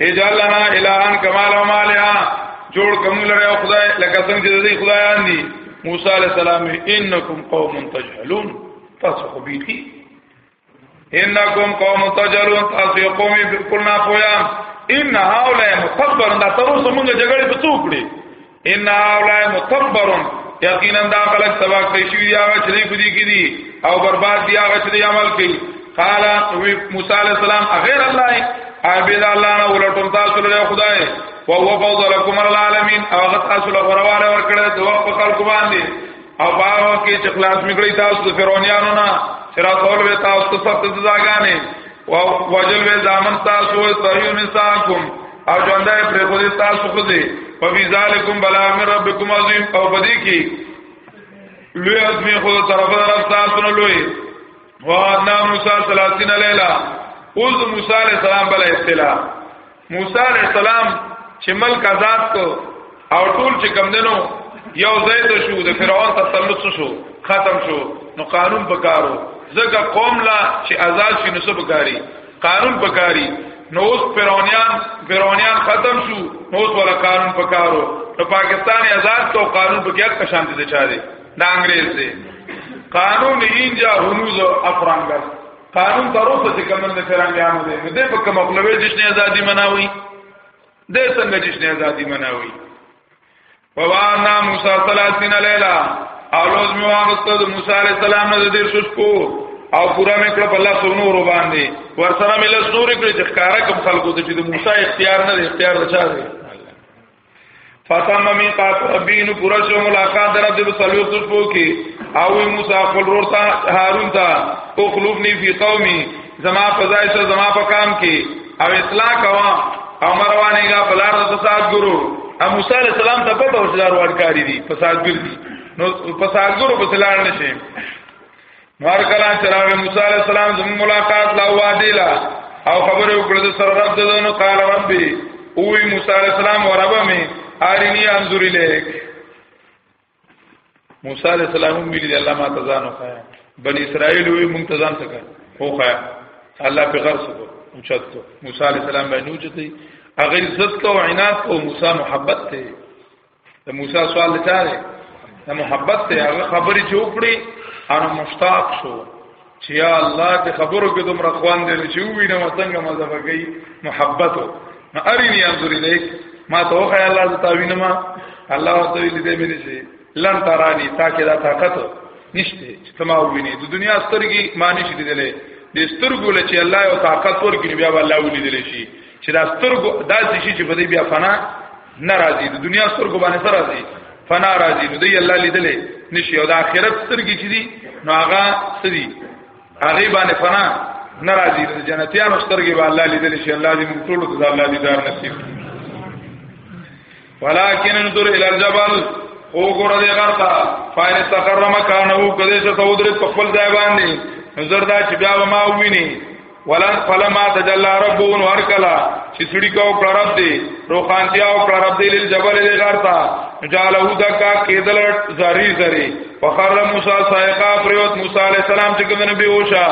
اجعل لنا الهان کما لهم الها جوړ کوم لره خدای لکه څنګه چې دې خدایان دي موسی علی السلام انکم قوم تجهلون تاسو خو بيخي انکم قوم تجهلون تاسو قوم بالکل نه پوهیان ان هاوله متبر دا تاسو موږ جګړه په څوکړي ان اولای متبرون یقینا دا خلق سبا کوي شو یا چې نه پدی کې دي او برباد دی هغه چې عمل کوي قال موسی علیہ السلام غیر الله عبد الله نه ولټم تاسو له خدای او هو فوز لكم العالمین او تاسو له غرواله ور کړه د وخت په خلق باندې او باو کې چې خلاص میکړی تاسو د فرعونانو نه سره ټول به تاسو سخت سزاګانې او وجل به ځامن تاسو او تهیو نساکم او ژوندای پر خو دې تاسو خو دې په بذالکم بلا من ربکم عظیم او بدی کی لوی ازمی خو طرف رب تاسو نه لوی وعدنا موسی 30 لیلا اوس موسی علیہ السلام بل اصطلاح موسی علیہ السلام چې ملک آزاد کو او ټول چې کم دنو یو ځای ته شو د فرعون تسلط شو ختم شو نو قانون پکارو ځکه قوم لا چې آزاد شي نو سب کاری قانون پکاري نو اوس فرعونیان فرعونیان ختم شو نو اوس ولا قانون پکارو نو پاکستان آزاد کو قانون په کې حق شانتي دي چاره دا انګريز دي قانون اینجا هنوز افرانګر قانون تر اوسه چې کوم نه فرانګیانو دي دې په کوم خپلوي جشن ازادي مناوي دې څنګه جشن ازادي مناوي فوانا موسی 30 لیلا اولوز می واغستو د موسی علی السلام نه دیر شوش کو او پورا می کړ په الله سونو ور باندې ور سره مل سور کړ چې ښکارا کوم خلکو ته چې د موسی اختیار نه اختیار رچا دی فاطمه می قات ربین پورا شو ملاقات در د سلو شوش کو کی او موسی خپل ورتا هارون تا او خلوفنی فی قومی زما فزایش زما په کام کې او اصلاح کوا او مروانه کا بلار د فساد ګرو او موسی علی السلام ته په ورسلار ورکاری دي فساد ګر دي نو فساد ګرو په سلار نشي مار کلا چراغ موسی علی السلام زمو ملاقات لا وادیلا او خبره وکړه د سره رب دونو قال ربي او موسی علی السلام وربه می ارینی انظر الیک موسی علیہ السلام ویل دی الله ما تزانو خایا بنی اسرائیل وی مونږ تزان سکه خو خایا الله په غرس کو اوچتو موسی علیہ السلام باندې اوچتي هغه عزت کو عنایت کو موسی محبت ته د موسی سوال لچاره د محبت ته هغه خبرې جوړې انا مشتاق شو چې یا الله چې خبرو کې دومره خوان دي چې وینم څنګه مزه کوي محبت نو ارینی انظر الیک ما ته وخه الله ته تاوینه ما الله ته ویل دې مې نشي لن ترانی تا کې دا طاقت نشته چې تما ویني د دنیا سترګي معنی شې دې دې سترګو لچې الله او طاقت ورګنی بیا الله ولې دې شي چې دا سترګو دا شي چې په دې بیا فنا ناراضي د دنیا سترګو باندې سره راضي فنا راضي نو دی الله لیدلې نشي او د آخرت سترګې چې دي نو هغه سدي هغه باندې فنا ناراضي د جنتیانو سترګې به الله لیدلې شي الله دې موږ ټول ته الله دې دار نصیب کړي ولكن انظر الى الجبل او ګور دې غرتا فاین استقر مکانو کده چې تو درې په خپل ځای باندې نظر دا چې بیا ما ویني ولن فلما تجلى ربون ورکلا چې سړي کو پرب دی روخانتیا او پرب دی لیل جبل دی غرتا جالو دکا کېدل زری زری فخر موسی سائقا پریوت موسی علی السلام چې کوم نبی اوشا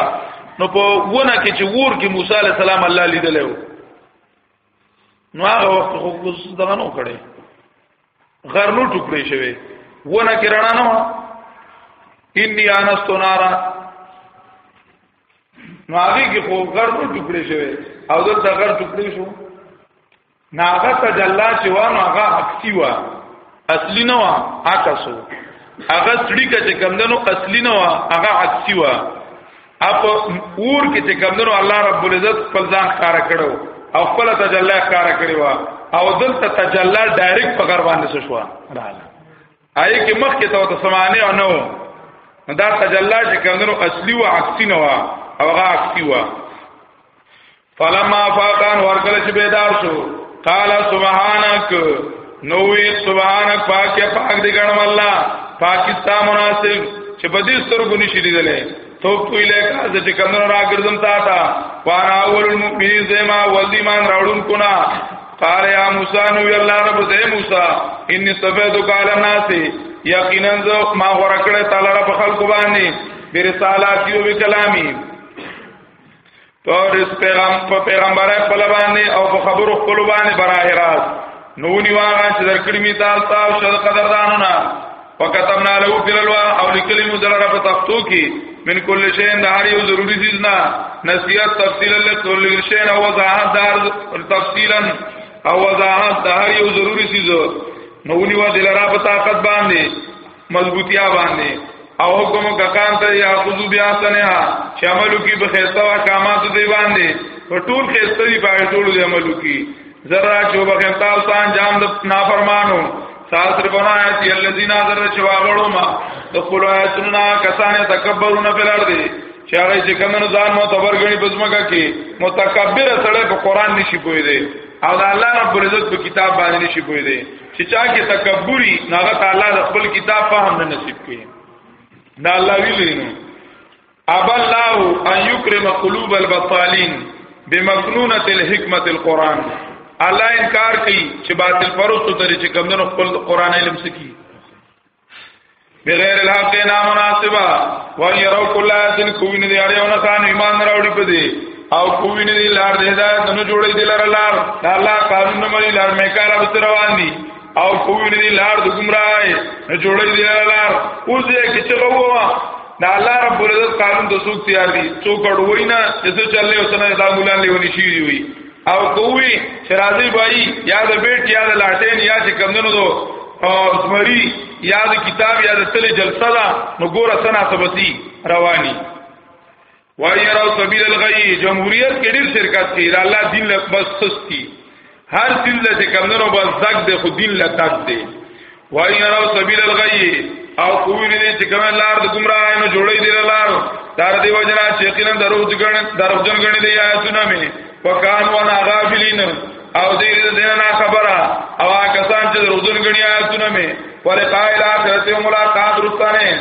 نو په ونه کې چې ور کې موسی علی السلام الله لیدلو نو هغه وخت خو کوس دغه نو کړي غر نو ټوکړي شوی ونه کې رڼا نه و انی انستو نارا نو هغه کې خو غر نو ټوکړي شوی او دلته غر ټوکړي شو ناغه تجلا چې و نو هغه عکسي و اصلي نه و عکسو هغه سړي کې کمندنو اصلي نه و هغه عکسي و اپ اور کې چې کمنو الله رب العزت خپل ځان ښکار کړو او خپل تجلی ښکار کړی و او دلته تجلی ډایرکټ په غر باندې شو رااله آی کې مخ کې ته سمانه او نو دا تجلی چې کمنو اصلي او عکسي نه و او هغه عکسي و فلما فاقان ورکل چې بیدار شو قال سبحانك نوې سبحانك پاک پاک دې ګڼم الله پاکستان مناسب چې په دې سترګو نشي لیدلې تو په لکه چې کمنو راګرځم تا تا وانا اول المؤمنین زما ولدی مان راوړون کنا قال یا موسی نو الله رب دې موسی انی سبیت قال الناس یقینا ما ورکړه تعالی رب خلق باندې برسالات یو کلامی پرس پیغام په پیغمبره خپل باندې او په خبرو خپل باندې براه راز نو نیواغه چې درکړی می تال تاو شل قدردانو نه وکتمنا له فلوا او لیکلی مو دلاره په تختو کې من کل شی نه هر یو ضروری چیز نه نصیحت تفصیل له کل شی او وضاحت دار تفصیلا او وضاحت دار یو ضروری چیز نو نیوا دلاره په طاقت باندې مضبوطیا باندې او حکم ککان ته یا خذو بیا سنها چې عملو کې به خسته وا کامات دی باندې په ټول خسته دی په ټول دی عملو کې ذرا چې به خسته او سان جام د نافرمانو ساس ربنا ایت الذین ذرا چې واغړو ما د خپل آیتنا کسان تکبرون په لړ دی چې هغه چې کمنو ځان مو تبر غني بزمګه کې متکبر سره په قران نشي پوي دی او د الله رب العزت په کتاب باندې نشي پوي دی چې چا کې تکبوري ناغه تعالی د خپل کتاب فهم نه نصیب کړي دا الله ویلی نو اب الله ان یکرم قلوب البطالین بمکنونه الحکمت القران الله انکار کوي چې باطل پرستو ترې چې کمندونو خپل قران علم سکی بغیر الحق نه مناسبه وان يروا كل آية کوین دی اړیونه خان ایمان راوړي په دې او کوین دی لار دې دا نه جوړې دي لار لار دا الله قانون نه مری لار مې کار به روان دي او کوین دی لار د گمراه نه جوړې دي لار لار اوس یې کې چلووا دا الله رب العزت قانون د سوق تیار دي څوک اړوي نه چې څه چلې اوسنه دا مولان لیونی شي وي او کوی چې راځي بای یا د بیت یا د لاټین یا چې کمندونو دو زمری یا د کتاب یا د تل جلسه دا نو ګوره سنا سبتی رواني وای راو سبیل الغی جمهوریت کې ډیر شرکت کوي را الله دین له بس سستی هر دین له کمندونو بس زګ د خو دین له تک دی وای نه راو سبیل الغی او کوی نه چې کومه لار د گمراه نه جوړی دی لار دار دی وجنا چې یقینا دروغ جن دروغ جن غنی دی یا سنامه وکان وانا غافلین او دې دې نه خبره او کسان چې دروغ جن غنی یا سنامه ولقائل اخرت ملاقات رستانه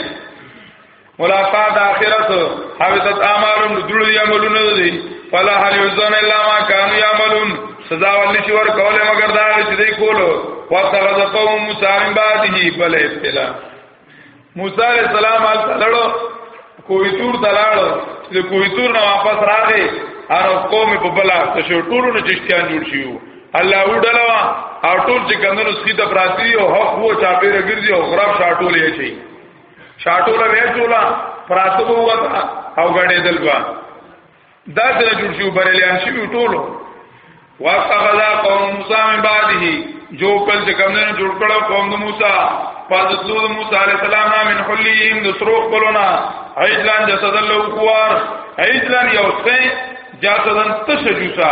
ملاقات اخرت حبطت اعمالهم دړو دي عملونه دي فلا هل یزون الا ما كانوا يعملون سزا ولې شي ور کوله مگر دا چې دوی کولو واتخذ قوم موسی من بعده بل ابتلا موسی علیہ السلام ال تلړو کوی تور تلاړو چې کوی تور نه واپس راغی هر قوم په بلا تشو ټولو نه چشتیان جوړ شيو الله وډلوا او ټول چې کندنو سخیته پراتی او حق وو چاپیره ګرځي او خراب شاټولې شي شاټوله وېټوله پراتو وتا او غړې دلوا دا سره جوړ شو بریلیان شي ټولو واستغلا قوم موسی من بعده جو کل چې کوم نه جوړ کړو قوم د موسی فاضلو د موسی عليه السلام من حليهم د سروق بلونا عجلان جسد له کوار عجلان یو څه جسدن تشجوسا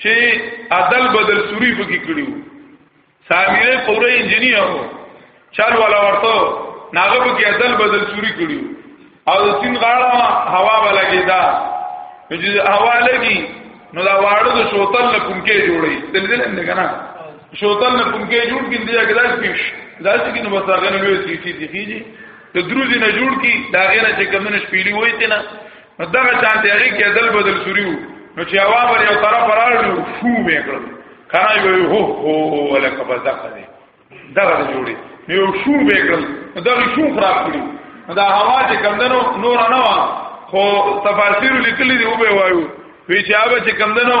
چې عدل بدل سوري پکې کړیو سامره پوره انجنیر هو چل والا ورته ناغه پکې عدل بدل سوري کړیو او د سین غاړه هوا ولګی دا چې هوا لګي نو دا واړو د شوتل نه پونکې جوړي دلدل نه کنه شوتل نه پونکې جوړ کیندي دا کلاس پیش دا چې کینو بس هغه نه وی سي سي دي کیږي د دروزي نه جوړ کی دا غینه چې کمنه شپېلی وای ته نه نو دغه شانتي هغه کې دل بدل شروع نو چې هوا باندې یو طرف راړو فو مې کړ کنه یو هو هو ولکه بزخه دې دغه جوړي نو یو شو مې کړ دغه شو خراب کړی دا هوا چې کمندنو نور نه وا خو تفاسیر لیکلي دی او به وایو وی چې هغه چې کمندنو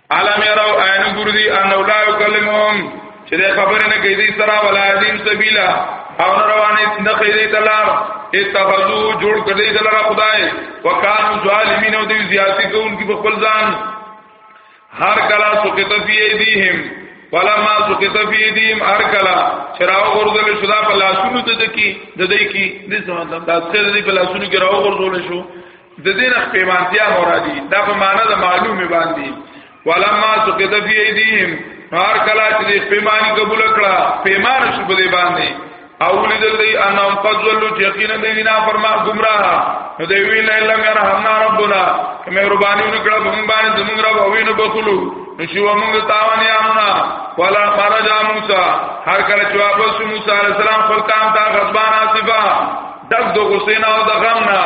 علم يرو عین ګردي ان لا يكلمهم چې د خبرې نه کوي دې سره ولا دین سبیلا او روانې نه کوي دې تلار اتخذو جوړ کړی دې لره خدای وکانو ظالمین او دې زیاتی کوونکی په خپل ځان هر کلا سقط فی ایدیهم فلما سقط فی ایدیهم هر کلا چراو غرزل شو دا په لاسونو ته دکی د دې کی دې څه مطلب دا څه دې په لاسونو کې راو غرزول شو د دین خ پیمانتیا مرادی دا په معنا د معلومه باندې ولما سقط فی ایدیهم هر کلا چې پیمانی قبول کړه پیمان شو په دې باندې او لیدل دی انهم قد ولوا یقینا دینا فرما گمراه نو دی ویل لم يرحمنا ربنا که مهرباني وکړه په موږ باندې زموږ رب او وینو بخلو نو شو موږ تاوان یامنا ولا خرج موسی هر کله چې واپس موسی عليه السلام خپل کام ته غضبان آصفه دغ د غسینا او د غم نه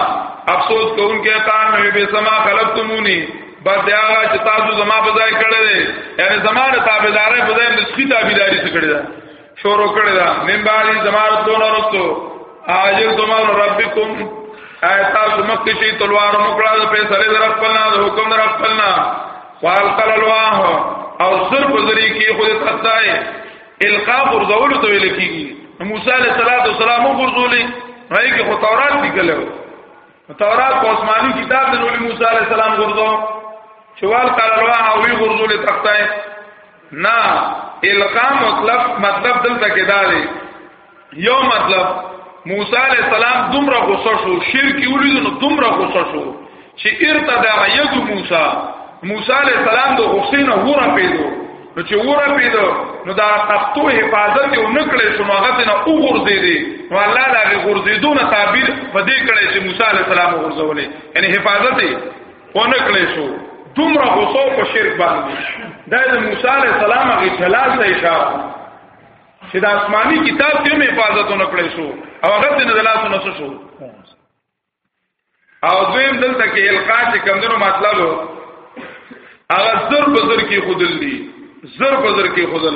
افسوس کوونکې تا مې به سما خلقتمونی بس دی هغه چې تاسو زما په ځای کړی دی یعنی زما د تابعدارۍ په ځای د سخی تابعداري څه کړی ده شروع کړی ده من بعد زما رسول رسو اجل تمام ربکم ایتا سمکتی شی تلوار مکړه د پیسې در خپلنا د حکم در خپلنا فالقل الواه او سر په ذری کې خود تختای القا غرزول ته ویل کیږي موسی علیه السلام غرزولې هغه کې خو تورات لیکل و تورات په آسماني کتاب د نبی موسی علیه السلام غرزو چوال قال الله او وی غرزولې تختای نه القا مطلب مطلب دلته کې دا دی یو مطلب موسی علی السلام دومره غوسه شو شرک ولید نو دومره غوسه شو چې ارتدا ید موسی موسی علی السلام د غوسې نه وره پیدو نو چې وره پیدو نو دا تختو حفاظت یو نکړې شو هغه نه وګرځې دي نو الله دا غرزیدو نه تعبیر په دې کړې چې موسی علی السلام غرزولې یعنی حفاظت یې ونکړې شو دومره غوسه په شرک باندې دا د موسی علی السلام غي جلال ته اشاره چې د آسماني کتاب ته مې حفاظت نه کړی شو او هغه ته نه دلاسو نه شو او دویم دلته کې القا چې کمندونو مطلب هغه زر په زر کې خودل دي زر په زر کې خودل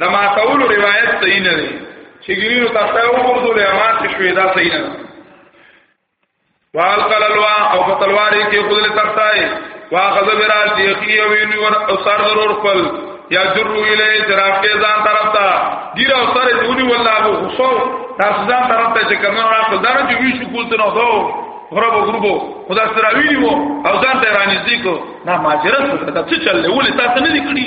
د ما تول روایت صحیح نه دی چې ګینو تاسو وګورئ ما ته شوې دا صحیح نه والقل الوا او فتلواری کې خدل تختای واخذ براس یخی او ویني ور او سر ضرور خپل یا جرو الی جراف کې ځان طرف تا ګیر او سر دونی والله ابو خصو تاسو ځان طرف ته چې کمن را خپل دار چې ویشو کول ته نو دو غربو غربو خدا سره ویلی وو او ځان ته رانیزدې کو نه ماجرت ته څه چلې ولې تاسو نه لیکړي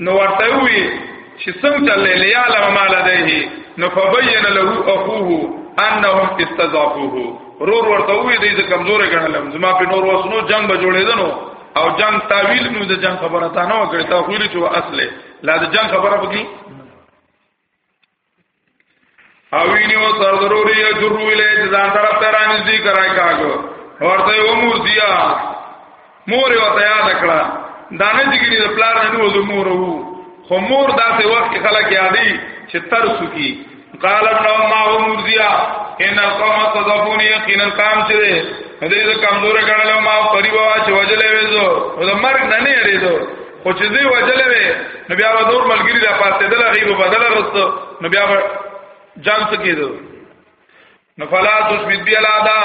نو ورته وی چې څنګه چلې لیاله ما لدیه نو فبین له اخوه انهم استضعفوه رور ورته وی دې کمزورې ګڼلم زما په نور وسنو جنگ به جوړېدنو او جنگ تعویل نو د جنگ خبره تا نه وکړه تا خو لري چې اصله لا د جنگ خبره پکې او ویني او سر ضروري جرو اله ځان طرف ته راني دي کرای کاغو ورته و مور دیا مور یو ته یاد کړه دانه دګری د پلار نه نو د مور وو خو مور داسې وخت کې خلک یادي چې تر سکی قال نو ما و مور دیا ان القوم صدفون یقینا قام چې دې دې کمزور کړل ما قریبا چې وجلې وېزو د مرګ نه نه ریدو خو چې دی وجلې وي نو بیا و نور ملګری لا پاتې دل غیب بدل غوستو نو بیا جان څه کیدو نو فلا تشبید بی الادا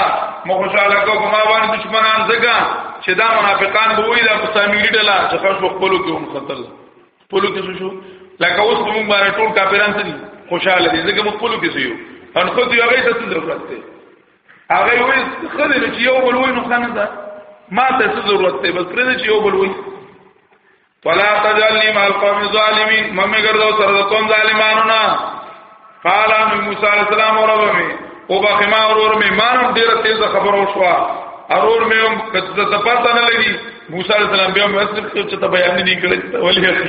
مو خوشاله کو کومه باندې دشمنان زګا چې دا منافقان به وی دا مستعملی ډلا چې خوش خپلو کې هم خطر خپلو کې شو لکه اوس موږ باندې ټول کافرانو خوشاله دي زګا مو خپلو کې یو ان خو دی هغه ته څه ضرورت دی هغه وایي خدای نو چې یو بل وای نو خنه ده ما ته څه ضرورت دی بس پرې چې یو بل وای فلا تجعلني مع القوم الظالمين ممه ګرځاو سره د قوم ظالمانو نه قال ان موسی عليه السلام ورغمه او بخما ورور می مانم ډیره تیزه خبرو شو ارور می هم کته ته پته نه لګي موسی عليه السلام بیا مسجد کې چې ته بیان نه کړی ولې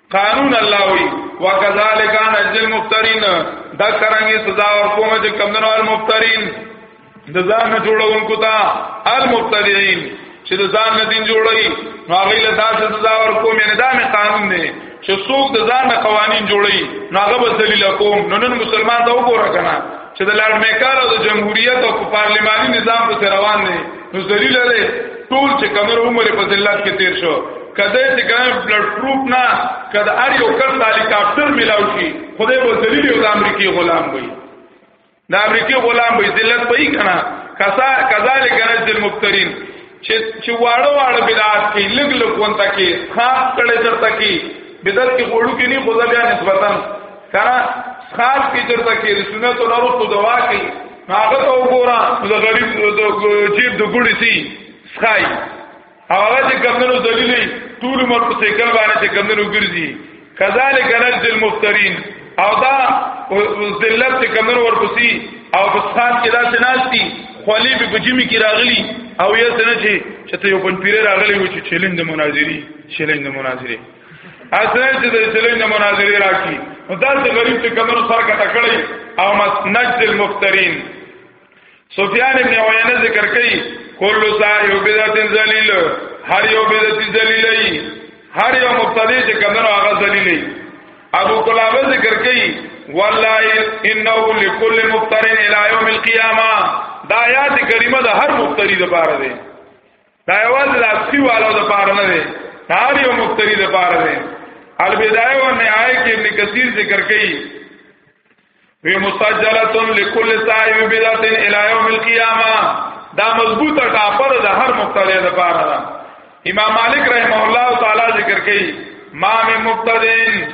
قانون الله وی وکذالک نجل المفترین دا کرانګي سزا ورکوم چې کمنو المفترین د ځان نه جوړونکو ته المبتدعين چې د ځان نه دین جوړي نو هغه له تاسو سزا ورکوم یعنی دا می قانون دی چې څوک د ځان نه قوانين جوړي نو هغه به ذلیل کوم نو نن مسلمان دا وګوره کنه چې د لارډ میکار او د جمهوریت او پارلیماني نظام په روان دی نو ذلیل دی ټول چې کمر عمر په ذلت کې تیر شو کده چې ګرام بلډ پروف نه کده ار یو کس هلیکاپټر ملاو شي خدای به ذلیل یو د امریکای غلام وي د امریکای غلام وي ذلت به یې کنه کسا کذالک نجد المفترین چې چې واړه واړه بدعات کې لګ لګ وانتا کې خاص کړه چرته کې بدعت کې وړو کې نه خدای بیا نسبتا کنه خاص کې چرته کې سنت او نورو دوا کې هغه ته وګوره د غریب د جیب د ګړي سي سخای هغه چې کمنو دلیلې ټول مر په سیکل باندې چې کمنو ګرځي کذالک نجد المفترین او دا ذلت چې کمنو ورپسي او په سخان کې دا سناستي خولې به بجمی کې راغلي او یې سنه چې چې ته یو پنځپیر راغلی و چې چیلنج د مناظری چیلنج د مناظری اسره چې د چلې نه مناظره راکی نو دا چې غریب ته کمنو سر کټه کړی او مسند المفترین سفیان ابن عیینه ذکر کوي کل صاحب بدعت ذلیل هر یو بدعت ذلیلای هر یو مبتدی چې کمنو هغه ذلیلای ابو کلابه ذکر کوي والله انه لكل مفترین الی یوم القیامه دا آیات کریمه د هر مفتری لپاره ده دا یو لاسي والو د پاره نه دی دا یو مفتری د پاره دی البدایه و نهایه کې ابن کثیر ذکر کړي وی مسجلتن لكل صاحب بدعت الى يوم القيامه دا مضبوطه ټاپر د هر مبتدع د پاره ده امام مالک رحمه الله تعالی ذکر کوي ما من مبتدعين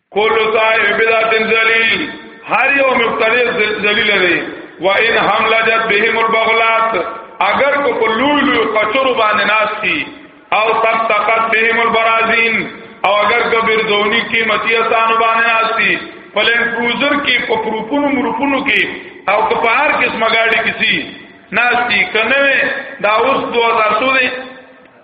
کول صاحب بدعت ذلیل هر یو مبتدی ذلیل دی و ان حمل جت بهم البغلات اگر کو په لوی لوی قچرو باندې ناشتي او تب تقت بهم البرازین او اگر کو بردونی کی متی اسانو باندې ناشتي پلین کروزر کی په پروپونو مرپونو کی او که په هر قسمه گاډي کسی ناشتي کنه دا اوس 2000 سو دی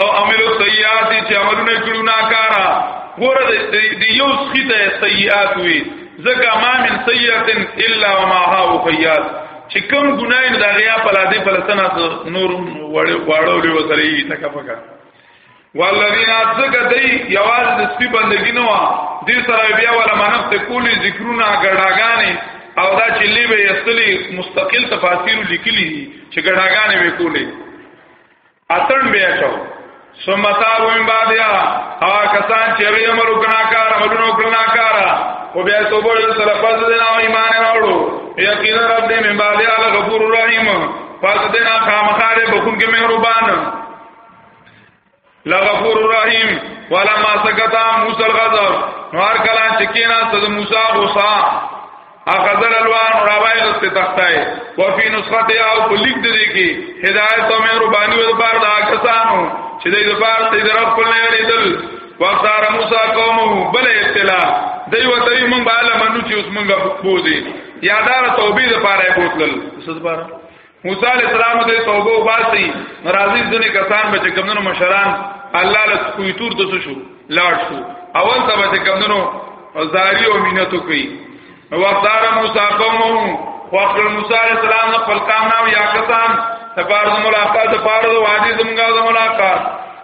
او عمل سیئات چې عملونه کړو ناکارا ګوره د یو سخی ته سیئات وي ځکه ما من سیئات الا وما ها خیات چې کوم ګناه نه دا غیا په لاده په لسنا نور وړو وړو لري سره یې تکا پکا والذین اتقوا دی یواز د سپی بندګی نو دې سره بیا ولا منفت کولی ذکرونه ګډاګانې او دا چې لیبه یستلی مستقل تفاسیر لیکلی چې ګډاګانې وکولې اتن بیا چاو ثم تاب من بعدیا ها کسان چې وی امر وکنا کار عملونه وکنا کار او بیا توبه یې سره پز دینا او ایمان راوړو یقینا رب دې من بعدیا غفور رحیم پز دینا خامخاره بخون کې مهربان لغفور رحیم ولما سکتا موسی الغضب نوار کلا چکینا تز موسی غصا اخذل الوان راوای غست تختای وفي نسخته او په لیک دې کې هدایت او مهرباني ور بار دا کسانو چې دې د بار ته در خپل نه یریدل واختار موسی قومه بل ابتلا دوی وته مون بالا منو چې اوس مونږه بوزي یادار توبې لپاره بوتل څه لپاره موسی علیہ السلام دې توبه وباسي ناراضي ځنه کسان به کومنو مشران الله له کوی تور د شو لاړ شو اول ته به کومنو زاری او مينتو کوي وقدار موسی قومه وقت موسی علیہ السلام نه خپل کام نام یا کسان تپار د ملاقات تپار د وادي زمګا د ملاقات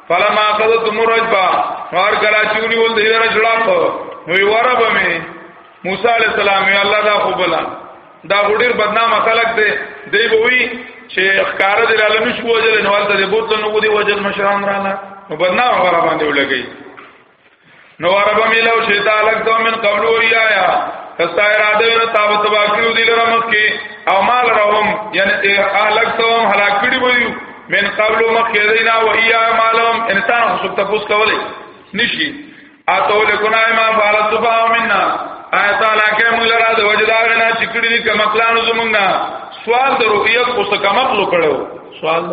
فلما قد تمرجبا نور کلا چونی ول دې رجلا په وی وربه می موسی علیہ السلام یا الله دا خو بلا دا غډیر بدنامه خلق دی دی وی چې ښکار دې لاله نشو وجل نو ولته دې بوتل نو دې وجل مشران رااله نو بدنامه غره باندې ولګي نو عرب ملو شیطان لګته من قبل ویایا کستا اراده ور تاب تبا کړو دې لره مخ کې او مال راوم یعنی اهلکتم هلاک کړي ویو من قبل مخ کې دینا ویا مالهم انسان خو سب تاسو کولای نشي اتو لکنا ما فعلت سفاو منا آیت علاقه مونږ لرا د وجدا غنا چې کړی دي کما پلانو زمونږ نه سوال د رؤیت خو څه کما خلو کړو سوال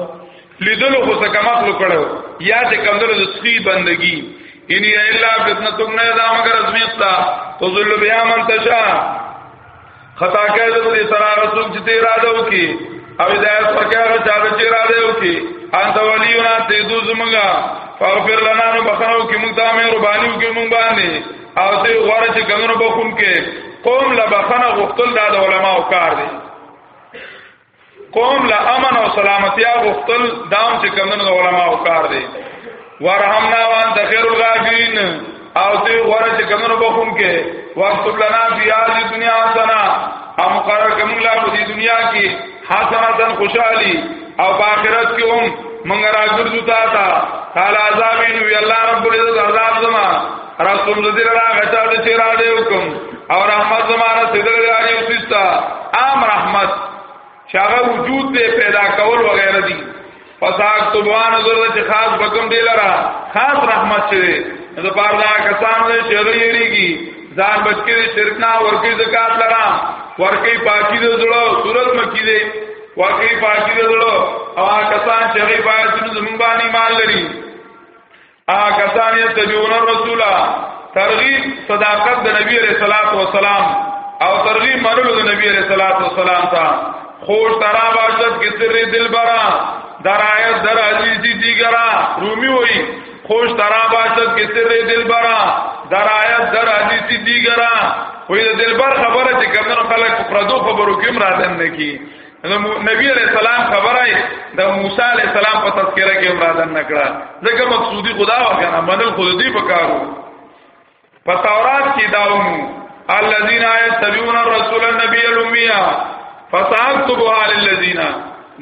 لیدلو خو څه کما خلو کړو یا د کمدل د سخی بندگی ان الا فتنتم نه دا مگر ازمیت تا تذل بیا من تشا خطا کړي د دې سره رسول چې ته اراده وکي او هدایت ورکړي هغه چا چې اراده وکي انت ولیونا ته دو زمګه فاغفر لنا نو بخنو کې موږ ته مې رباني کې موږ باندې او ته غواړې چې ګنو بخون کې قوم لبخنه غختل د علماء کار دی قوم لا امن او سلامتی غوښتل دام چې کمنو د علما او کار دی ورحمنا وان تخیر الغافین او ته غره چې کمنو بخون کې وخت لنا فی هذه دنیا حسنا او مقرر کوم لا په دې دنیا کې حسناتن خوشحالي او په آخرت کې هم مونږ راګرځو تا تا قال عذابین وی الله رب العزت عذاب زما رسول دې راغتا چې را دې حکم او رحمت زمانه سیدر دیاری او سیستا عام رحمت شاغه وجود دے پیدا کول وغیرہ دی فساق تبوان ضرور چې خاص بکم دی لرا خاص رحمت چه ده پار دا کسان دے شیغی یری کی زان بچکی دے شرکنا ورکی زکاة لرا ورکی پاکی دے زلو صورت مکی دے ورکی پاکی دے زلو او آن کسان شیغی پاکی دے زمان بانی مال لری ا کسان یتبعون الرسول ترغیب صداقت د نبی علیہ الصلوۃ والسلام او ترغیب منلو د نبی علیہ الصلوۃ والسلام ته خوش ترا باشد کی سر دل برا در آیت در علی جی دیگرا رومی ہوئی خوش ترا باشد کی سر دل برا در آیت در علی جی دیگرا وی د دلبر خبره چې کمنو خلک په پردو خبرو کې مرادن نه کی نو نبی علیہ السلام خبره د موسی علیہ السلام په تذکرہ کې امرادن نکړه ځکه مقصودی خدا وکنه منل خود دی پکارو په تورات کې داونو الذين يتبعون الرسول النبي الامي فساكتبها للذين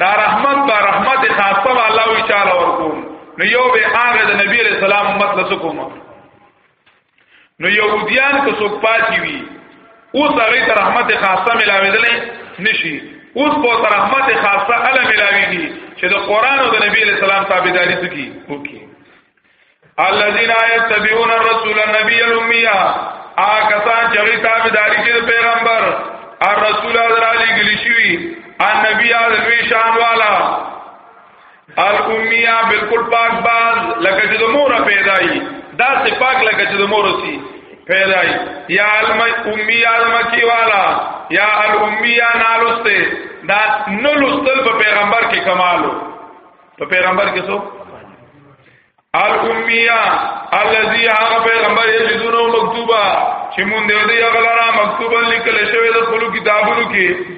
دا رحمت با رحمت خاصه الله وی چاله ورکوم نو یو به هغه د نبی علیہ السلام امت لسکوما نو يهوديان که څوک پاتې وي اوس هغه ته رحمت خاصه ملاوېدل نشي اوس په تر رحمت خاصه اله ملاويږي چې د قران او د نبی له سلام تابعداري کوي اوکي الذين يتبعون الرسول النبي الامي آکسان چغی تابداری چی دا پیغمبر الرسول حضر علی گلی شوی النبی آدلوی شان والا الامیه بالکل پاک باز لکه چې د مور پیدای دا سه پاک لکه چې د مور سي پیدای یا الامیه مکی والا یا الامیه نالسته دا نو لستل په پیغمبر کې کمالو په پیغمبر کې څو الامیه الذي هغه پیغمبر یې جزونو مکتوبه چې مونږ دې هغه لاره مکتوبه لیکل شوی د خپل کتابونو کې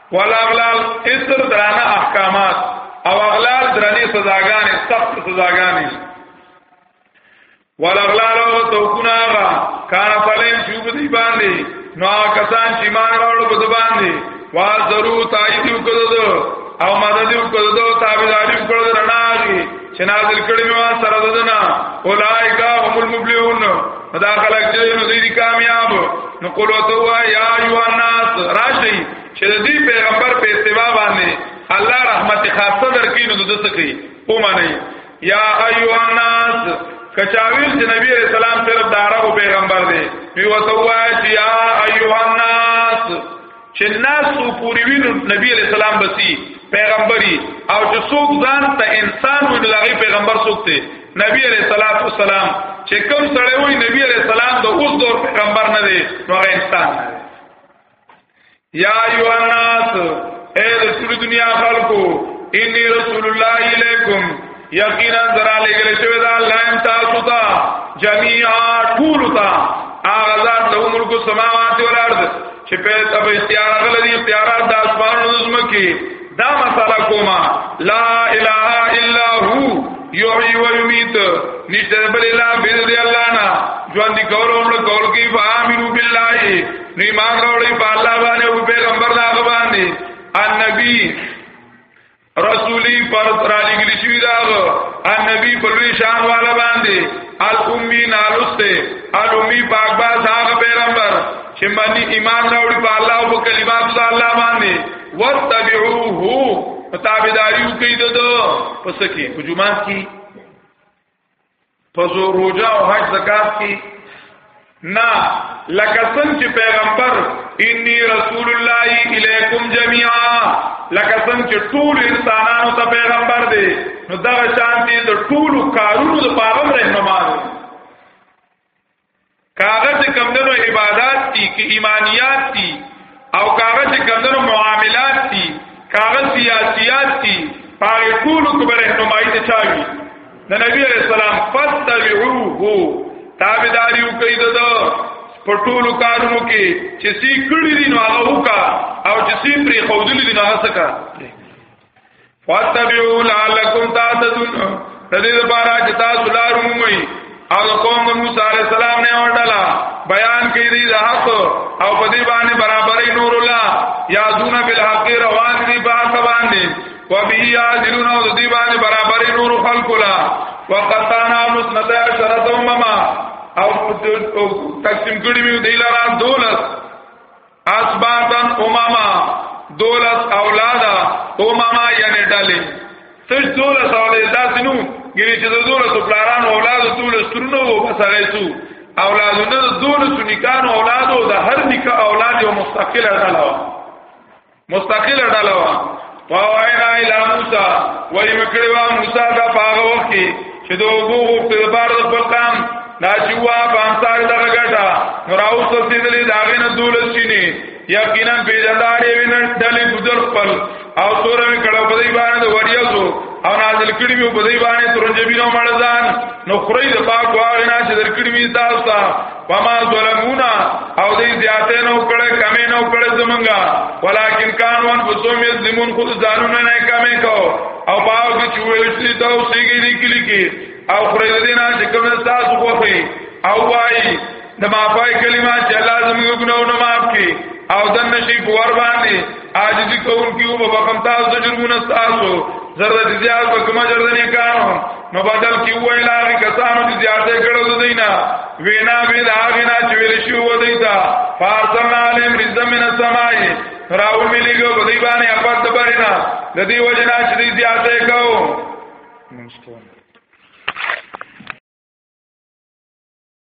ولا اغلال اسر درانه احکامات او اغلال درانه سزاګانې سخت سزاګانې ولا اغلال او توکنا غا کان فلم شوب دی باندې نو کسان چې مان راوړو په باندې وا ضرور تایید وکړو او مدد وکړو تابعداري وکړو رڼا چې نازل کړی مې وان سره ددنا اولایک هم المبلغون دا خلک چې نو دې کامیاب نو قول تو یا ایو الناس راشي چې دې پیغمبر په اتباع باندې الله رحمت خاصه درکې نو د سکی او معنی یا ایو الناس کچاویل چې نبی علیہ السلام صرف د عربو پیغمبر دی وی وتوای چې یا ایو الناس چې ناس او پوری وینو نبی علیہ السلام بسی پیغمبري او چې څوک ځان ته انسان وي نو هغه پیغمبر څوک دی نبی علیہ الصلوۃ والسلام چې کوم سره وي نبی علیہ السلام د اوس دور پیغمبر نه دی نو هغه انسان نه دی یا ایو الناس اے د ټول دنیا خلکو انی رسول الله الیکم یقینا درا لګل شوی دا الله ان تاسو ته جميعا ټول ته اغزاد له ملک سماوات او الارض چې په تب اختیار غل دي اختیارات د اسمان او زمکي دا مساله کوما لا اله الا هو یحیی و یمیت نشته بل الا بيد دی الله نه ژوند کول او مړ کول کی فامنو بالله نو ایمان راوړی په الله باندې او پیغمبر دا باندې النبی رسولی پر را لګلی شوی دا ان نبی په لوی شان والا باندې الامی نالسته الامی پاک با صاحب پیغمبر چې منی ایمان راوړي په الله او کلمات د الله باندې وتبعوه تابعداریو کوي دغه پس کې حجومات کی فزو روجا او حج زکات کی نا لکه څنګه چې پیغمبر انی رسول الله الیکم جميعا لکه څنګه چې ټول انسانانو ته پیغمبر دی نو دا شان دي د ټول کارونو لپاره رهنما دی کاغذ کمدنو عبادت دي کې ایمانیات دي او کاغذ کمدنو معاملات دي کاغذ سیاسیات دي پاره ټول کو به رهنمایي ته چاوي د نبی علیہ السلام فتبعوه تابعداري وکړئ دغه په ټولو کارونو کې چې سی کړی دي نو هغه وکا او چې سی پرې خودلې دي نو هغه څه فاتبعوا لعلكم تهتدون د دې لپاره چې تاسو لار ومومئ او قوم موسی عليه السلام نه وټلا بیان کړي دي حق او په دې باندې برابرې نور الله یادون بالحق روان دي په حق باندې وبه یادلون او دې باندې برابرې نور خلق لا وقطانا مسندا شرط امما او تقسیم کړی وی دی لاره دولت اسباتن اماما دولس اولادا اماما یعنی ډلې تش دولس اولاد داسې نو ګری چې د دولس پلاران اولاد ټول سترونو و بس هغه سو اولاد نه د دولس نکانو اولاد او د هر نکاح اولاد یو مستقله ډله مستقله ډله واواینا الی موسی وای مکړی وا موسی دا پاغه وخت کې چې دوه وګورو په بار د خپل قام دا چې وا په انصار دغه ګټه نوراو څه سیدلې دا غینه دولت شینی یقینا پیژندارې وینن ډلې ګذر خپل او تور می کړه په دې باندې وریاځو او نازل کړي مې په دې باندې ترنجبینو مړزان نو خوري د پاک واغنا چې درکړي مې تاسو ته وما ظلمونا او دې زیاتې نو کړه کمې نو کړه زمونږه ولکن کان وان فسوم یظلمون خود ځانونه نه کمې کو او باو کې چوي شي دا اوسېږي لیکلي کې او خره دې نه چې کوم تاسو کوفي او وای د معافای کلمه چې الله زموږ ګناونه معاف کړي او د نشي پور باندې عاجزي کوونکی او بخښم تاسو جرمونه تاسو زرد زیاد په کومه جردنې کارو نو بدل کې ویل هغه کسانو چې زیاته کړو د دینا وینا وی دا غنا چې ویل شو و دیتا فارسلنا علیم رزم من السماء راو ملګو په دی باندې اپات د برینا د دې وجنا چې زیاته کو نمسکو